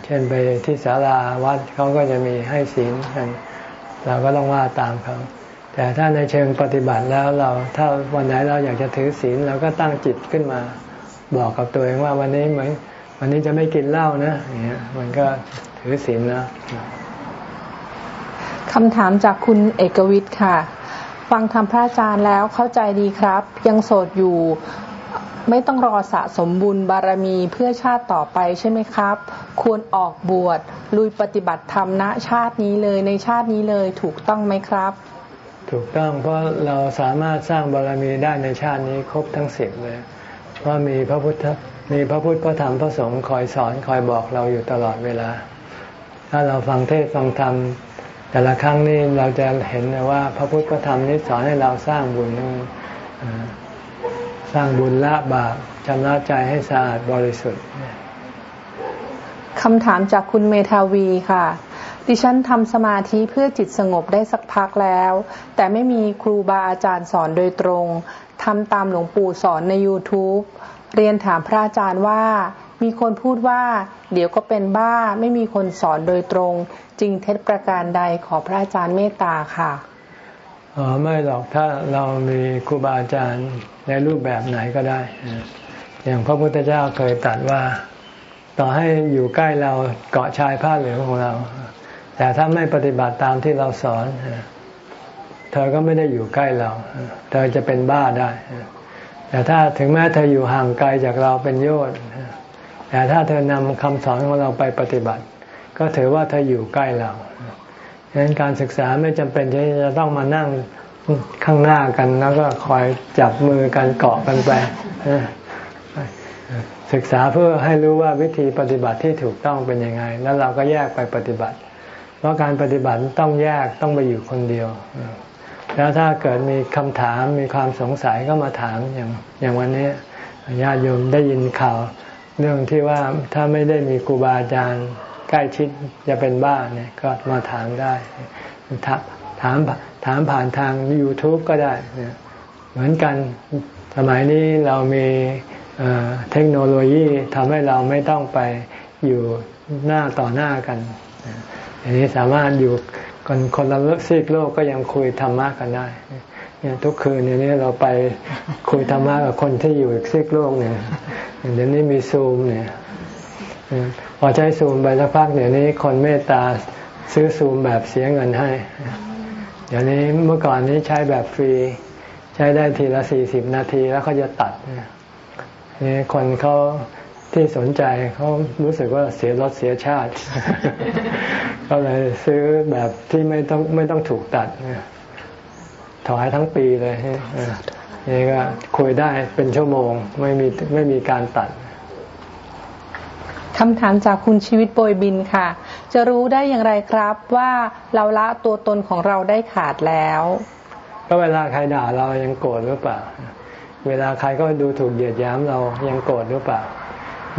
เช่นไปที่ศาลาวัดเขาก็จะมีให้ศีลกัน เราก็ต้องว่าตามเขา แต่ถ้าในเชิงปฏิบัติแล้วเราถ้าวันไหนเราอยากจะถือศีลเราก็ตั้งจิตขึ้นมา บอกกับตัวเองว่าวันนี้เหมือนวันนี้จะไม่กินเหล้านะอย่างเงี้ยมันก็ถือศีลนะคำถามจากคุณเอกวิทย์ค่ะ ฟังธรรมพระอาจารย์แล้วเข้าใจดีครับ ยังโสดอยู่ ไม่ต้องรอสะสมบุญบารมีเพื่อชาติต่อไปใช่ไหมครับ ควรออกบวชลุยปฏิบัติธรรมณชาตินี้เลยในชาตินี้เลยถูกต้องไหมครับ ถูกต้องเพราะเราสามารถสร้างบารมีได้ในชาตินี้ครบทั้งสิบเลยเพราะมีพระพุทธมีพระพุทธพระธรรมพระสงฆ์คอยสอนคอยบอกเราอยู่ตลอดเวลา ถ้าเราฟังเทศฟังธรรมแต่ละครั้งนี้เราจะเห็นว่าพระพุทธพระธรรมนี้สอนให้เราสร้างบุญ สร้างบุญละบาปชำระใจให้สะอาดบริสุทธิ์คำถามจากคุณเมทาวีค่ะ ดิฉันทำสมาธิเพื่อจิตสงบได้สักพักแล้ว แต่ไม่มีครูบาอาจารย์สอนโดยตรงทำตามหลวงปู่สอนใน YouTube เรียนถามพระอาจารย์ว่า มีคนพูดว่าเดี๋ยวก็เป็นบ้าไม่มีคนสอนโดยตรง จริงเท็จประการใดขอพระอาจารย์เมตตาค่ะ อ๋อไม่หรอกถ้าเรามีครูบาอาจารย์ในรูปแบบไหนก็ได้ อย่างพระพุทธเจ้าเคยตรัสว่า ต่อให้อยู่ใกล้เราเกาะชายผ้าเหลืองของเรา แต่ถ้าไม่ปฏิบัติตามที่เราสอน เธอก็ไม่ได้อยู่ใกล้เรา เธอจะเป็นบ้าได้ แต่ถ้าถึงแม้เธออยู่ห่างไกลจากเราเป็นโยชน์แต่ถ้าเธอนำคำสอนของเราไปปฏิบัติ ก็ถือว่าเธออยู่ใกล้เรา ดังนั้นการศึกษาไม่จำเป็นที่จะต้องมานั่งข้างหน้ากันแล้วก็คอยจับมือกันเกาะกันไปศึกษาเพื่อให้รู้ว่าวิธีปฏิบัติที่ถูกต้องเป็นยังไง แล้วเราก็แยกไปปฏิบัติ เพราะการปฏิบัติต้องแยกต้องไปอยู่คนเดียว แล้วถ้าเกิดมีคำถามมีความสงสัยก็มาถามอย่างอย่างวันนี้ญาติโยมได้ยินข่าว เรื่องที่ว่าถ้าไม่ได้มีครูบาอาจารย์ ใกล้ชิดจะเป็นบ้าเนี่ยก็มาถามได้ ถามถามผ่านทาง YouTube ก็ได้เหมือนกันสมัยนี้เรามีเทคโนโลยีทำให้เราไม่ต้องไปอยู่หน้าต่อหน้ากันอันนี้สามารถอยู่คนคนละซีกโลกก็ยังคุยธรรมะกันได้เนี่ยทุกคืนเนี้เราไปคุยธรรมะกับคนที่อยู่อีกซีกโลกเนี่ยเดี๋ยวนี้มีซูมเนี่ย พอใช้ซูมไปสักพักเดี๋ยวนี้คนเมตตาซื้อซูมแบบเสียเงินให้ เดี๋ยวนี้เมื่อก่อนนี้ใช้แบบฟรี ใช้ได้ทีละสี่สิบนาทีแล้วเขาจะตัดนี่คนเขาที่สนใจเขารู้สึกว่าเสียรถเสียชาติ ก็เลยซื้อแบบที่ไม่ต้องไม่ต้องถูกตัดถวายทั้งปีเลยนี่ก็คุยได้เป็นชั่วโมงไม่มีไม่มีการตัด คำถามจากคุณชีวิตโปยบินค่ะ จะรู้ได้อย่างไรครับว่าเราละตัวตนของเราได้ขาดแล้ว ก็เวลาใครด่าเรายังโกรธหรือเปล่า เวลาใครก็ดูถูกเหยียดย้ำเรายังโกรธหรือเปล่า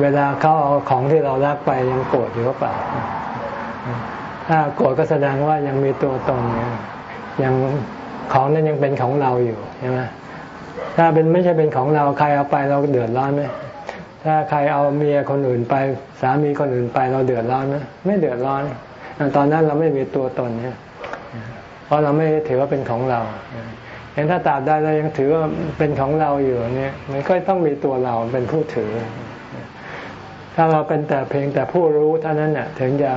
เวลาเขาเอาของที่เรารักไปยังโกรธอยู่หรือเปล่า ถ้าโกรธก็แสดงว่ายังมีตัวตนยังของนั้นยังเป็นของเราอยู่ใช่ไหมถ้าเป็นไม่ใช่เป็นของเราใครเอาไปเราเดือดร้อนไหม ถ้าใครเอาเมียคนอื่นไป สามีคนอื่นไปเราเดือดร้อนไหมไม่เดือดร้อนตอนนั้นเราไม่มีตัวตนเนี่ยเพราะเราไม่ถือว่าเป็นของเราเห็นถ้าตราบใดเรายังถือว่าเป็นของเราอยู่เนี่ยมันก็ต้องมีตัวเราเป็นผู้ถือ ถ้าเราเป็นแต่เพียงแต่ผู้รู้เท่านั้นเนี่ยถึงจะ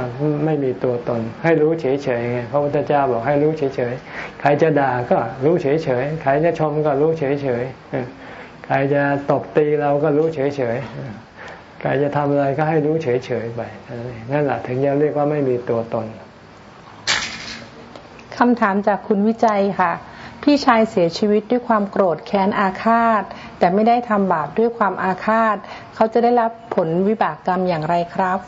ไม่มีตัวตน ให้รู้เฉยๆไงพระพุทธเจ้าบอกให้รู้เฉยๆใครจะด่าก็รู้เฉยๆใครจะชมก็รู้เฉยๆ ใครจะตบตีเราก็รู้เฉยๆ ใครจะทำอะไรก็ให้รู้เฉยๆไป นั่นแหละถึงจะเรียกว่าไม่มีตัวตนคำถามจากคุณวิจัยค่ะ พี่ชายเสียชีวิตด้วยความโกรธแค้นอาฆาต แต่ไม่ได้ทำบาปด้วยความอาฆาต เขาจะได้รับผลวิบากกรรมอย่างไรครับ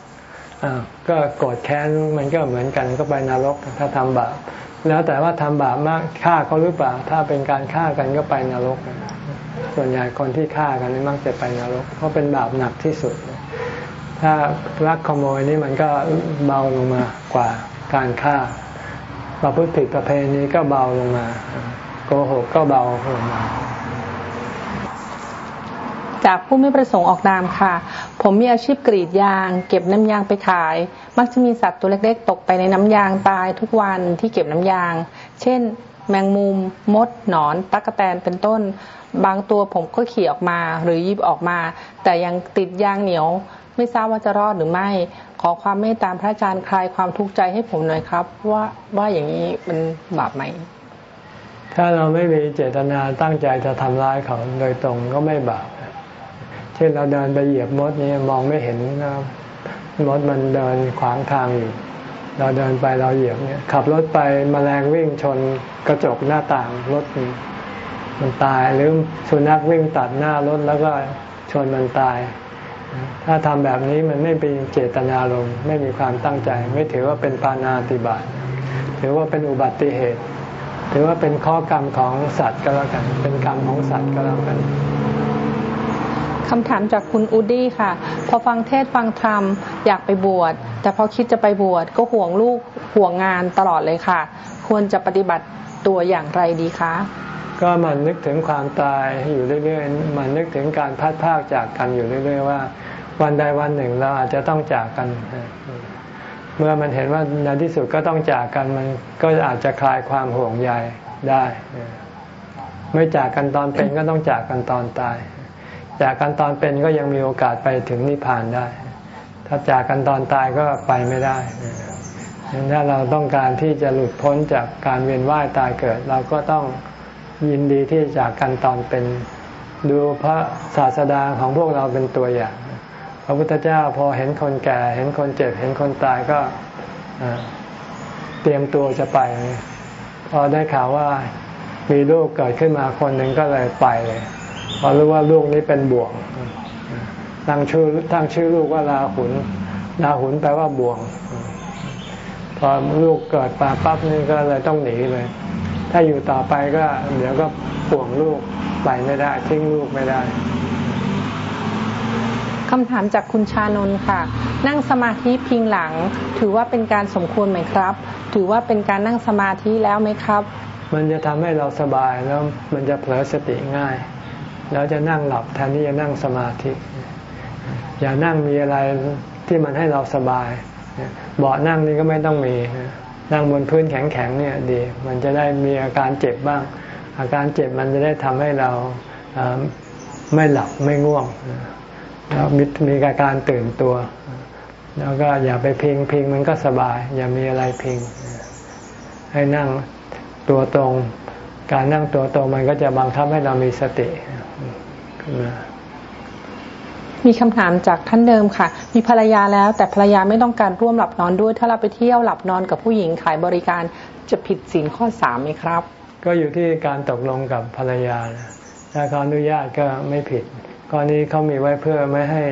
ก็โกรธแค้นมันก็เหมือนกันก็ไปนรกถ้าทำบาป แล้วแต่ว่าทำบาปมากฆ่าเขาหรือเปล่า ถ้าเป็นการฆ่ากันก็ไปนรก ส่วนใหญ่คนที่ฆ่ากันนี่มักจะไปนรก เพราะเป็นบาปหนักที่สุด ถ้ารักขโมยนี่มันก็เบาลงมากว่าการฆ่าประพฤติผิดประเพณีก็เบาลงมา โกหกก็เบาลงมาจากผู้ไม่ประสงค์ออกนามค่ะ ผมมีอาชีพกรีดยาง เก็บน้ำยางไปขาย มักจะมีสัตว์ตัวเล็กๆ ตกไปในน้ำยางตายทุกวันที่เก็บน้ำยาง เช่น แมงมุม มด หนอน ตั๊กแตนเป็นต้น บางตัวผมก็ขี่ออกมาหรือยิบออกมา แต่ยังติดยางเหนียว ไม่ทราบว่าจะรอดหรือไม่ ขอความเมตตาพระอาจารย์คลายความทุกข์ใจให้ผมหน่อยครับ ว่าว่าอย่างนี้มันบาปไหมถ้าเราไม่มีเจตนาตั้งใจจะทำร้ายเขาโดยตรงก็ไม่บาป เช่นเราเดินไปเหยียบมดนี่มองไม่เห็นนะมดมันเดินขวางทางอยู่ เราเดินไปเราเหยียบเนี่ยขับรถไปมแมลงวิ่งชนกระจกหน้าต่างรถมันตายหรือสุนัขวิ่งตัดหน้ารถแล้วก็ชนมันตาย ถ้าทำแบบนี้มันไม่เป็นเจตนาลมไม่มีความตั้งใจ ไม่ถือว่าเป็นปานาติบาตถือว่าเป็นอุบัติเหตุ ถือว่าเป็นข้อกรรมของสัตว์ก็แล้วกัน เป็นกรรมของสัตว์ก็แล้วกัน คำถามจากคุณอูดี้ค่ะ พอฟังเทศฟังธรรมอยากไปบวช แต่พอคิดจะไปบวชก็ห่วงลูกห่วงงานตลอดเลยค่ะ ควรจะปฏิบัติตัวอย่างไรดีคะ ก็มันนึกถึงความตายอยู่เรื่อยๆ มันนึกถึงการพัดพากจากกันอยู่เรื่อย ๆ ว่า วันใดวันหนึ่งเราอาจจะต้องจากกัน เมื่อมันเห็นว่าในที่สุดก็ต้องจากกันมันก็อาจจะคลายความห่วงใยได้ ไม่จากกันตอนเป็นก็ต้องจากกันตอนตาย จากกันตอนเป็นก็ยังมีโอกาสไปถึงนิพพานได้ ถ้าจากกันตอนตายก็ไปไม่ได้ถ้าเราต้องการที่จะหลุดพ้นจากการเวียนว่ายตายเกิด เราก็ต้องยินดีที่จากกันตอนเป็นดูพระศาสดาของพวกเราเป็นตัวอย่าง พระพุทธเจ้าพอเห็นคนแก่ เห็นคนเจ็บ เห็นคนตายก็เตรียมตัวจะไป พอได้ข่าวว่ามีลูกเกิดขึ้นมาคนหนึ่งก็เลยไปเลย พอรู้ว่าลูกนี้เป็นบ่วงตั้งชื่อตั้งชื่อลูกว่าลาหุนลาหุนแปลว่าบ่วง พอลูกเกิดมาปั๊บนี่ก็เลยต้องหนีเลย ถ้าอยู่ต่อไปก็ เดี๋ยวก็ป่วงลูกไปไม่ได้ทิ้งลูกไม่ได้คำถามจากคุณชานนท์ค่ะ นั่งสมาธิพิงหลัง ถือว่าเป็นการสมควรไหมครับ ถือว่าเป็นการนั่งสมาธิแล้วไหมครับ มันจะทำให้เราสบายแล้วมันจะเผลอสติง่าย แล้วจะนั่งหลับแทนที่จะนั่งสมาธิ อย่านั่งมีอะไรที่มันให้เราสบาย เบาะนั่งนี่ก็ไม่ต้องมี นั่งบนพื้นแข็งๆเนี่ยดี มันจะได้มีอาการเจ็บบ้าง อาการเจ็บมันจะได้ทำให้เราไม่หลับไม่ง่วงแล้วมีมีอาการตื่นตัว แล้วก็อย่าไปพิงพิงมันก็สบาย อย่ามีอะไรพิง ให้นั่งตัวตรง การนั่งตัวตรงมันก็จะบังคับให้เรามีสติ มีคำถามจากท่านเดิมค่ะ มีภรรยาแล้วแต่ภรรยาไม่ต้องการร่วมหลับนอนด้วย ถ้าเราไปเที่ยวหลับนอนกับผู้หญิงขายบริการจะผิดศีลข้อสามไหมครับ ก็อยู่ที่การตกลงกับภรรยาถ้าเขาอนุญาตก็ไม่ผิดกรณีเขามีไว้เพื่อไม่ให้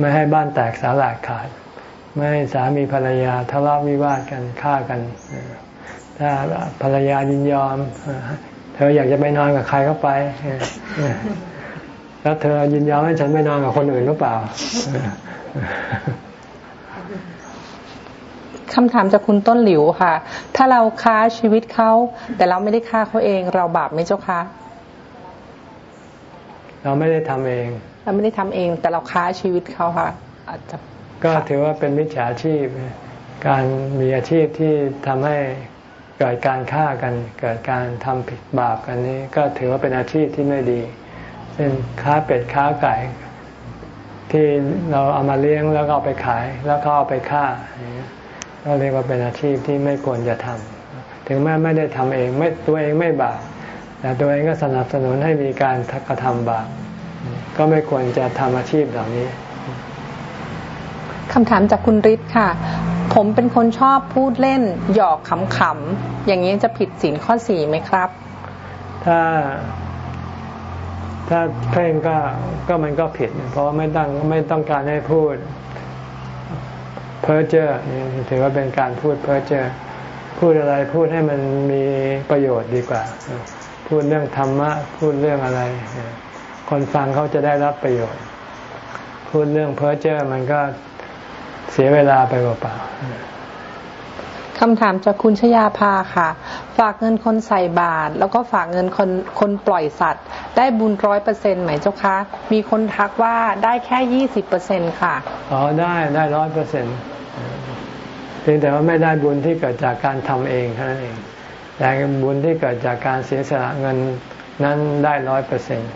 ไม่ให้บ้านแตกสาหลายขาด ไม่ให้สามีภรรยาทะเลาะวิวาทกันฆ่ากัน ถ้าภรรยายินยอม เธออยากจะไปนอนกับใครก็ไป แล้วเธอยินยอมให้ฉันไม่นอนกับคนอื่นหรือเปล่าคำถามจากคุณต้นหลิวค่ะ ถ้าเราค้าชีวิตเขา แต่เราไม่ได้ฆ่าเขาเอง เราบาปไหมเจ้าคะเราไม่ได้ทำเอง เราไม่ได้ทำเอง แต่เราค้าชีวิตเขาค่ะ อาจจะก็ถือว่าเป็นมิจฉาชีพ การมีอาชีพที่ทำให้เกิดการฆ่ากัน เกิดการทำผิดบาปกันนี้ ก็ถือว่าเป็นอาชีพที่ไม่ดี เช่นค้าเป็ดค้าไก่ ที่เราเอามาเลี้ยงแล้วก็เอาไปขาย แล้วก็เอาไปฆ่าก็เรียกว่าเป็นอาชีพที่ไม่ควรจะทำถึงแม้ไม่ได้ทำเองไม่ตัวเองไม่บาปแต่ตัวเองก็สนับสนุนให้มีการกระทำบาปก็ไม่ควรจะทำอาชีพเหล่านี้คำถามจากคุณฤทธิ์ค่ะ ผมเป็นคนชอบพูดเล่น หยอกขำๆอย่างนี้จะผิดศีลข้อสี่ไหมครับ ถ้า ถ้าเพ่งก็ก็มันก็ผิด เพราะไม่ตั้งไม่ต้องการให้พูดเพ้อเจ้อนี่ถือว่าเป็นการพูดเพ้อเจ้อพูดอะไรพูดให้มันมีประโยชน์ดีกว่า พูดเรื่องธรรมะ พูดเรื่องอะไร คนฟังเขาจะได้รับประโยชน์ พูดเรื่องเพ้อเจ้อมันก็เสียเวลาไปเปล่าๆ คำถามจากคุณชยาภาค่ะ ฝากเงินคนใส่บาตรแล้วก็ฝากเงินคนคนปล่อยสัตว์ ได้บุญร้อยเปอร์เซ็นต์ไหมเจ้าคะ มีคนทักว่าได้แค่ยี่สิบเปอร์เซ็นต์ค่ะอ๋อได้ได้ร้อยเปอร์เซ็นต์เพียงแต่ว่าไม่ได้บุญที่เกิดจากการทำเองเท่านั้นเองแต่บุญที่เกิดจากการเสียสละเงินนั้นได้ร้อยเปอร์เซ็นต์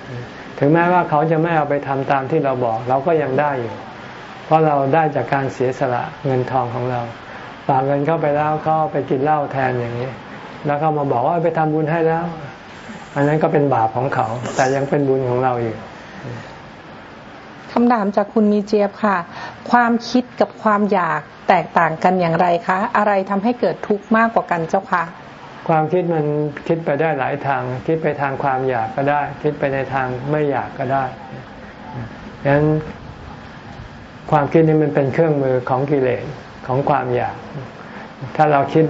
ถึงแม้ว่าเขาจะไม่เอาไปทำตามที่เราบอก เราก็ยังได้อยู่ เพราะเราได้จากการเสียสละเงินทองของเรา ฝากเงินเข้าไปแล้วเขาไปกินเหล้าแทนอย่างนี้ แล้วเขามาบอกว่าไปทำบุญให้แล้ว อันนั้นก็เป็นบาปของเขา แต่ยังเป็นบุญของเราอยู่คำถามจากคุณมีเจี๊ยบค่ะ ความคิดกับความอยากแตกต่างกันอย่างไรคะ อะไรทำให้เกิดทุกข์มากกว่ากันเจ้าคะความคิดมันคิดไปได้หลายทาง คิดไปทางความอยากก็ได้ คิดไปในทางไม่อยากก็ได้ดังนั้นความคิดนี้มันเป็นเครื่องมือของกิเลส ของความอยาก ถ้าเราคิด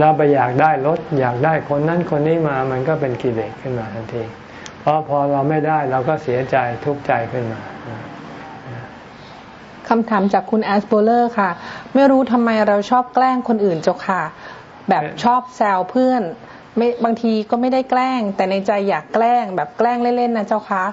เราไปอยากได้รถอยากได้คนนั้นคนนี้มามันก็เป็นกิเลสขึ้นมาทันที เพราะพอเราไม่ได้เราก็เสียใจทุกข์ใจขึ้นมาคำถามจากคุณแอสโบเลอร์ค่ะ ไม่รู้ทำไมเราชอบแกล้งคนอื่นเจ้าค่ะ แบบชอบแซวเพื่อนไม่บางทีก็ไม่ได้แกล้ง แต่ในใจอยากแกล้งแบบแกล้งเล่นๆนะเจ้าคะ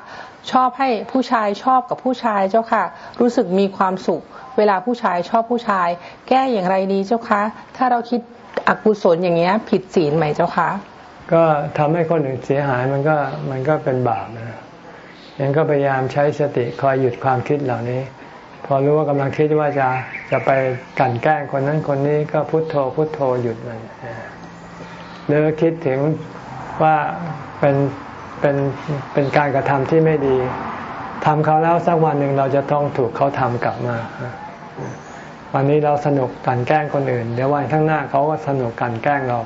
ชอบให้ผู้ชายชอบกับผู้ชายเจ้าค่ะ รู้สึกมีความสุข เวลาผู้ชายชอบผู้ชาย แก้อย่างไรดีเจ้าคะ ถ้าเราคิดอกุศลอย่างเงี้ย ผิดศีลไหมเจ้าคะก็ทำให้คนอื่นเสียหายมันก็มันก็เป็นบาปนะยังก็พยายามใช้สติคอยหยุดความคิดเหล่านี้ พอรู้ว่ากำลังคิดว่าจะจะไปกันแกล้งคนนั้นคนนี้ก็พุโทโธพุโทโธหยุดมันหรือคิดถึงว่าเป็น เป็นเป็นการกระทำที่ไม่ดีทำเขาแล้วสักวันหนึ่งเราจะต้องถูกเขาทำกลับมา วันนี้เราสนุกกันแกล้งคนอื่น เดี๋ยววันข้างหน้าเขาก็สนุกกันแกล้งเรา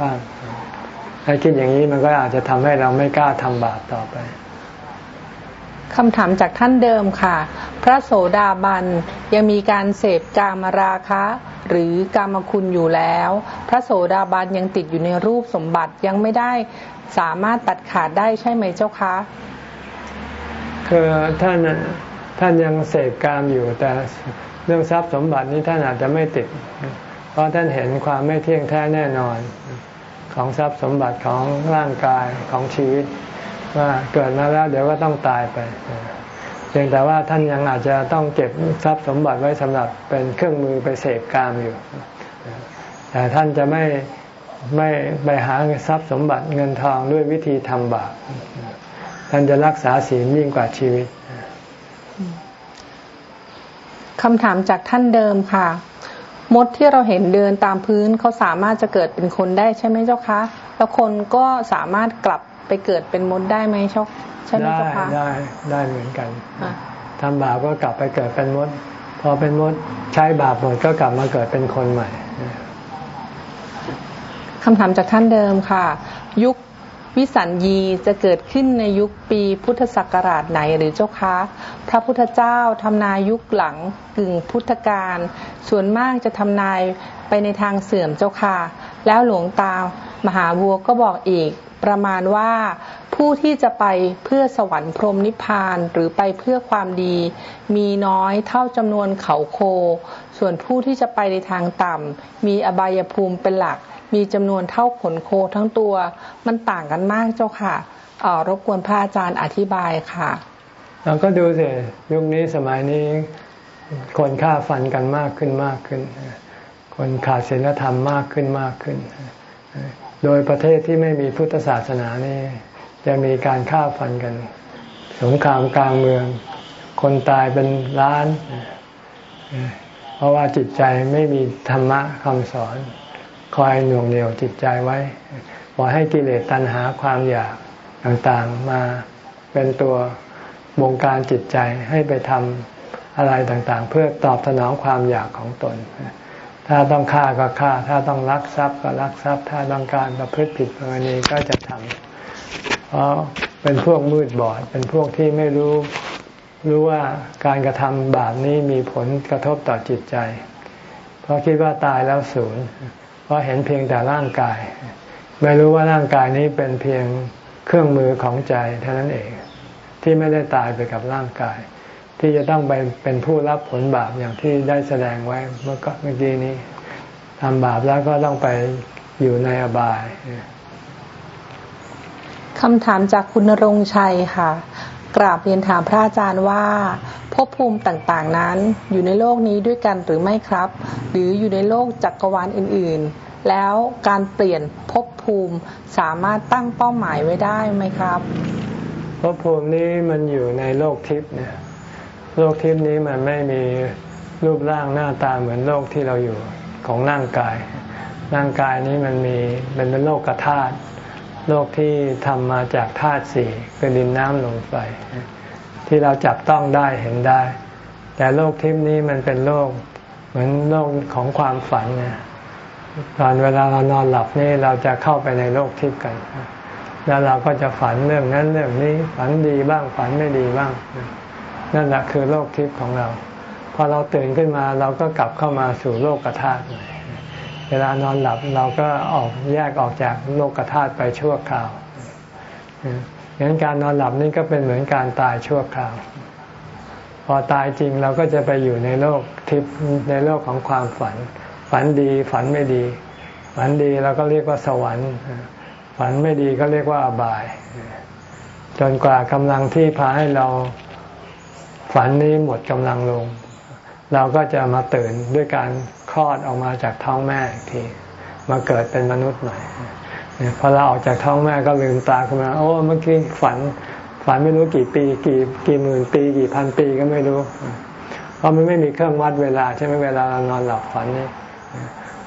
บ้างถ้าคิดอย่างนี้มันก็อาจจะทำให้เราไม่กล้าทำบาปต่อไป คำถามจากท่านเดิมค่ะ พระโสดาบันยังมีการเสพกามราคะ หรือกามคุณอยู่แล้ว พระโสดาบันยังติดอยู่ในรูปสมบัติยังไม่ได้สามารถตัดขาดได้ใช่ไหมเจ้าคะคือท่านท่านยังเสพกามอยู่แต่เรื่องทรัพย์สมบัตินี้ท่านอาจจะไม่ติด เพราะท่านเห็นความไม่เที่ยงแท้แน่นอน ของทรัพย์สมบัติของร่างกายของชีวิต ว่าเกิดมาแล้วเดี๋ยวก็ต้องตายไปเพียงแต่ว่าท่านยังอาจจะต้องเก็บทรัพย์สมบัติไว้สำหรับเป็นเครื่องมือไปเสพกามอยู่ แต่ท่านจะไม่ไม่ไปหาทรัพย์สมบัติเงินทองด้วยวิธีทำบาปท่านจะรักษาศีลยิ่งกว่าชีวิตคำถามจากท่านเดิมค่ะ มดที่เราเห็นเดินตามพื้นเขาสามารถจะเกิดเป็นคนได้ใช่ไหมเจ้าคะ แล้วคนก็สามารถกลับ ไปเกิดเป็นมดได้ไหมชกใช่ไหมเจ้าคะได้ได้เหมือนกันทำบาปก็กลับไปเกิดเป็นมด พอเป็นมดใช้บาปหมดก็กลับมาเกิดเป็นคนใหม่คำถามจากท่านเดิมค่ะ ยุควิสัญญีจะเกิดขึ้นในยุคปีพุทธศักราชไหนหรือเจ้าคะ พระพุทธเจ้าทำนายยุคหลังกึ่งพุทธกาลส่วนมากจะทำนายไปในทางเสื่อมเจ้าค่ะ แล้วหลวงตามหาบัวก็บอกอีก ประมาณว่าผู้ที่จะไปเพื่อสวรรค์พรมนิพพานหรือไปเพื่อความดี มีน้อยเท่าจำนวนเขาโค ส่วนผู้ที่จะไปในทางต่ำมีอบายภูมิเป็นหลัก มีจำนวนเท่าขนโคทั้งตัว มันต่างกันมากเจ้าค่ะอรบกวนพระอาจารย์อธิบายค่ะเราก็ดูสิยุคนี้สมัยนี้คนฆ่าฟันกันมากขึ้นมากขึ้น คนขาดศีลธรรมมากขึ้นมากขึ้น โดยประเทศที่ไม่มีพุทธศาสนานี่จะมีการฆ่าฟันกัน สงครามกลางเมือง คนตายเป็นล้าน เพราะว่าจิตใจไม่มีธรรมะคำสอน คอยหน่วงเหนี่ยวจิตใจไว้ปล่อยให้กิเลสตัณหาความอยากต่างๆมาเป็นตัวบงการจิตใจให้ไปทำอะไรต่างๆ เพื่อตอบสนองความอยากของตน ถ้าต้องฆ่าก็ฆ่า ถ้าต้องรักทรัพย์ก็รักทรัพย์ ถ้าต้องการประพฤติผิดประเวณีก็จะทำเพราะเป็นพวกมืดบอด เป็นพวกที่ไม่รู้รู้ว่าการกระทำบาปนี้มีผลกระทบต่อจิตใจ เพราะคิดว่าตายแล้วศูนย์เพราะเห็นเพียงแต่ร่างกาย ไม่รู้ว่าร่างกายนี้เป็นเพียงเครื่องมือของใจเท่านั้นเองทที่ไม่ได้ตายไปกับร่างกาย ที่จะต้องไปเป็นผู้รับผลบาปอย่างที่ได้แสดงไว้เมื่อเมื่อกี้นี้ทำบาปแล้วก็ต้องไปอยู่ในอบายคำถามจากคุณรงชัยค่ะ กราบเรียนถามพระอาจารย์ว่าภพภูมิต่างๆนั้นอยู่ในโลกนี้ด้วยกันหรือไม่ครับ หรืออยู่ในโลกจักรวาลอื่น ๆ แล้วการเปลี่ยนภพภูมิสามารถตั้งเป้าหมายไว้ได้ไหมครับภพภูมินี้มันอยู่ในโลกทิพย์เนี่ย โลกทิพย์นี้มันไม่มีรูปร่างหน้าตาเหมือนโลกที่เราอยู่ของร่างกาย ร่างกายนี้มันมีเป็นโลกกระธาตุโลกที่ทำมาจากธาตุสี่คือดินน้ำลมไฟที่เราจับต้องได้เห็นได้ แต่โลกทิพย์นี้มันเป็นโลกเหมือนโลกของความฝันนี่ยตอนเวลาเรานอนหลับนี่เราจะเข้าไปในโลกทิพย์กัน แล้วเราก็จะฝันเรื่องนั้นเรื่องนี้ ฝันดีบ้างฝันไม่ดีบ้าง นั่นแหละคือโลกทิพย์ของเรา พอเราตื่นขึ้นมาเราก็กลับเข้ามาสู่โลกกระทาเวลานอนหลับเราก็ออกแยกออกจากโลกธาตุไปชั่วคราวงั้นการนอนหลับนี่ก็เป็นเหมือนการตายชั่วคราว พอตายจริงเราก็จะไปอยู่ในโลกทิพย์ในโลกของความฝัน ฝันดีฝันไม่ดี ฝันดีเราก็เรียกว่าสวรรค์ ฝันไม่ดีก็เรียกว่าอบาย จนกว่ากำลังที่พาให้เรา ฝันนี้หมดกำลังลง เราก็จะมาตื่นด้วยการคลอดออกมาจากท้องแม่อีกทีมาเกิดเป็นมนุษย์ใหม่พอเราออกจากท้องแม่ก็ลืมตาขึ้นมา โอ้เมื่อกี้ฝันฝันไม่รู้กี่ปีกี่กี่หมื่นปีกี่พันปีก็ไม่รู้ เพราะมันไม่มีเครื่องวัดเวลา ใช่ไหมเวลาเรานอนหลับฝันนี่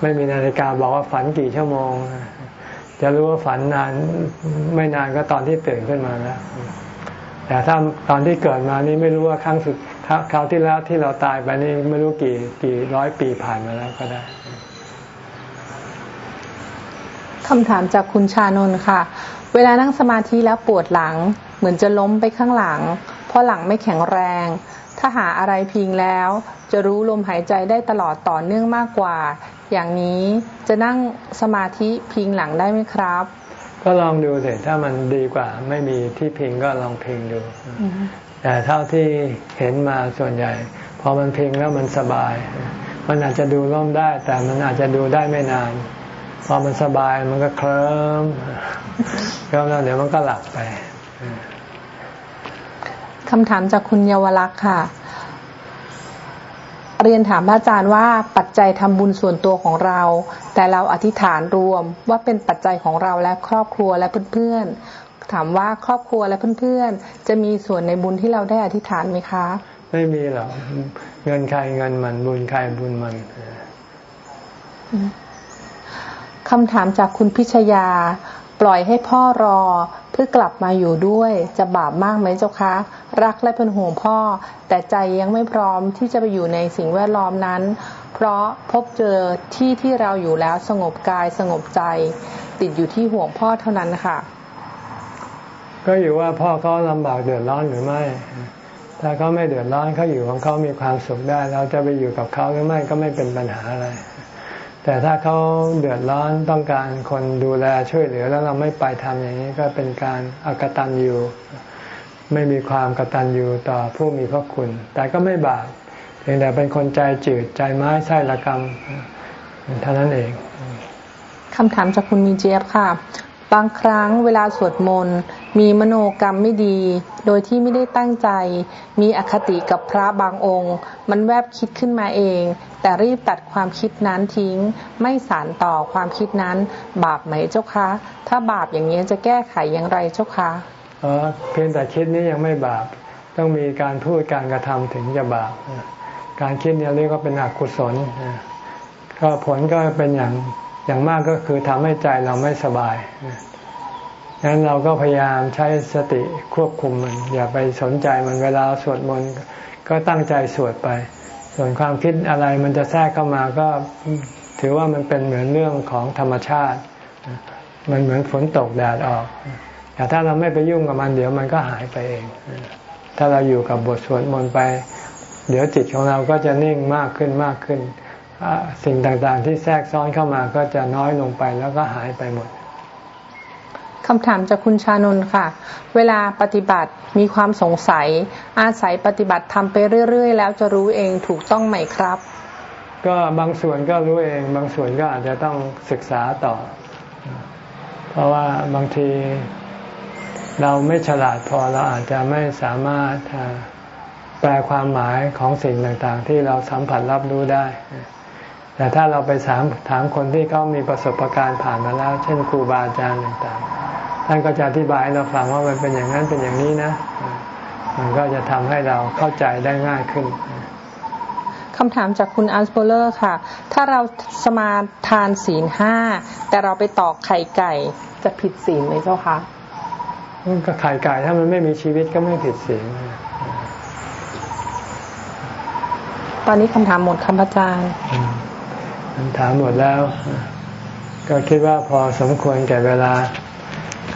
ไม่มีนาฬิกาบอกว่าฝันกี่ชั่วโมง จะรู้ว่าฝันนานไม่นานก็ตอนที่ตื่นขึ้นมาแล้ว แต่ถ้าตอนที่เกิดมานี่ไม่รู้ว่าครั้งสุดคราวที่แล้วที่เราตายไปนี่ไม่รู้กี่กี่ร้อยปีผ่านมาแล้วก็ได้คำถามจากคุณชานนท์ค่ะ เวลานั่งสมาธิแล้วปวดหลัง เหมือนจะล้มไปข้างหลัง เพราะหลังไม่แข็งแรง ถ้าหาอะไรพิงแล้ว จะรู้ลมหายใจได้ตลอดต่อเนื่องมากกว่า อย่างนี้จะนั่งสมาธิพิงหลังได้ไหมครับ ก็ลองดูเถอะถ้ามันดีกว่า ไม่มีที่พิงก็ลองพิงดู แต่เท่าที่เห็นมาส่วนใหญ่ พอมันพิงแล้วมันสบาย มันอาจจะดูร่มได้ แต่มันอาจจะดูได้ไม่นาน พอมันสบายมันก็เคลิ้มเคลิ้มแล้วเดี๋ยวมันก็หลับไปคำถามจากคุณเยาวลักษ์ค่ะ เรียนถามอาจารย์ว่าปัจจัยทำบุญส่วนตัวของเรา แต่เราอธิษฐานรวมว่าเป็นปัจจัยของเราและครอบครัวและเพื่อนๆถามว่าครอบครัวและเพื่อนๆ จะมีส่วนในบุญที่เราได้อธิษฐานไหมคะ ไม่มีหรอกเงินใครเงินมันบุญใครบุญมันคำถามจากคุณพิชยา ปล่อยให้พ่อรอ พื่อกลับมาอยู่ด้วยจะบาปมากไหมเจ้าคะ รักและเป็นห่วงพ่อ แต่ใจยังไม่พร้อมที่จะไปอยู่ในสิ่งแวดล้อมนั้น เพราะพบเจอที่ที่เราอยู่แล้วสงบกายสงบใจ ติดอยู่ที่ห่วงพ่อเท่านั้นค่ะ ก็อยู่ว่าพ่อเขาลำบากเดือดร้อนหรือไม่ ถ้าเขาไม่เดือดร้อนเขาอยู่ของเขามีความสุขได้ เราจะไปอยู่กับเขาหรือไม่ก็ไม่เป็นปัญหาอะไร แต่ถ้าเขาเดือดร้อนต้องการคนดูแลช่วยเหลือแล้วเราไม่ไปทำอย่างนี้ก็เป็นการอากตันยูไม่มีความกตัญญูต่อผู้มีพระคุณ แต่ก็ไม่บาปเพียงแต่เป็นคนใจจืดใจไม้ไส้ละกรรมเท่านั้นเองคำถามจากคุณมีเจี๊ยบค่ะ บางครั้งเวลาสวดมนต์ มีมโนกรรมไม่ดี โดยที่ไม่ได้ตั้งใจ มีอคติกับพระบางองค์ มันแวบคิดขึ้นมาเอง แต่รีบตัดความคิดนั้นทิ้ง ไม่สารต่อความคิดนั้น บาปไหมเจ้าคะ ถ้าบาปอย่างนี้จะแก้ไขอย่างไรเจ้าคะเออเพียงแต่คิดนี้ยังไม่บาป ต้องมีการพูดการกระทำถึงจะบาป การคิดเนี่ยเรียกว่าเป็นอกุศลก็ผลก็เป็นอย่างอย่างมากก็คือทำให้ใจเราไม่สบาย ดังนั้นเราก็พยายามใช้สติควบคุมมัน อย่าไปสนใจมันเวลาสวดมนต์ก็ตั้งใจสวดไป ส่วนความคิดอะไรมันจะแทรกเข้ามาก็ถือว่ามันเป็นเหมือนเรื่องของธรรมชาติ มันเหมือนฝนตกแดดออก แต่ถ้าเราไม่ไปยุ่งกับมันเดี๋ยวมันก็หายไปเอง ถ้าเราอยู่กับบทสวดมนต์ไป เดี๋ยวจิตของเราก็จะนิ่งมากขึ้นมากขึ้น สิ่งต่างๆที่แทรกซ้อนเข้ามาก็จะน้อยลงไปแล้วก็หายไปหมด คำถามจากคุณชานนท์ค่ะ เวลาปฏิบัติมีความสงสัย อาศัยปฏิบัติทำไปเรื่อย ๆ แล้วจะรู้เองถูกต้องไหมครับ ก็บางส่วนก็รู้เอง บางส่วนก็อาจจะต้องศึกษาต่อ เพราะว่าบางทีเราไม่ฉลาดพอเราอาจจะไม่สามารถแปลความหมายของสิ่งต่างๆ ที่เราสัมผัสรับรู้ได้ แต่ถ้าเราไปถามถามคนที่เขามีประสบการณ์ผ่านมาแล้ว เช่นครูบาอาจารย์ต่างๆ ท่านก็จะอธิบายให้เราฟังว่ามันเป็นอย่างนั้นเป็นอย่างนี้นะ มันก็จะทำให้เราเข้าใจได้ง่ายขึ้นคำถามจากคุณอัลสโบเลอร์ค่ะ ถ้าเราสมาทานศีลห้า แต่เราไปตอกไข่ไก่จะผิดศีลไหมเจ้าคะก็ไข่ไก่ถ้ามันไม่มีชีวิตก็ไม่ผิดศีลตอนนี้คำถามหมดคำอาจารย์คำถามหมดแล้ว ก็คิดว่าพอสมควรแก่เวลา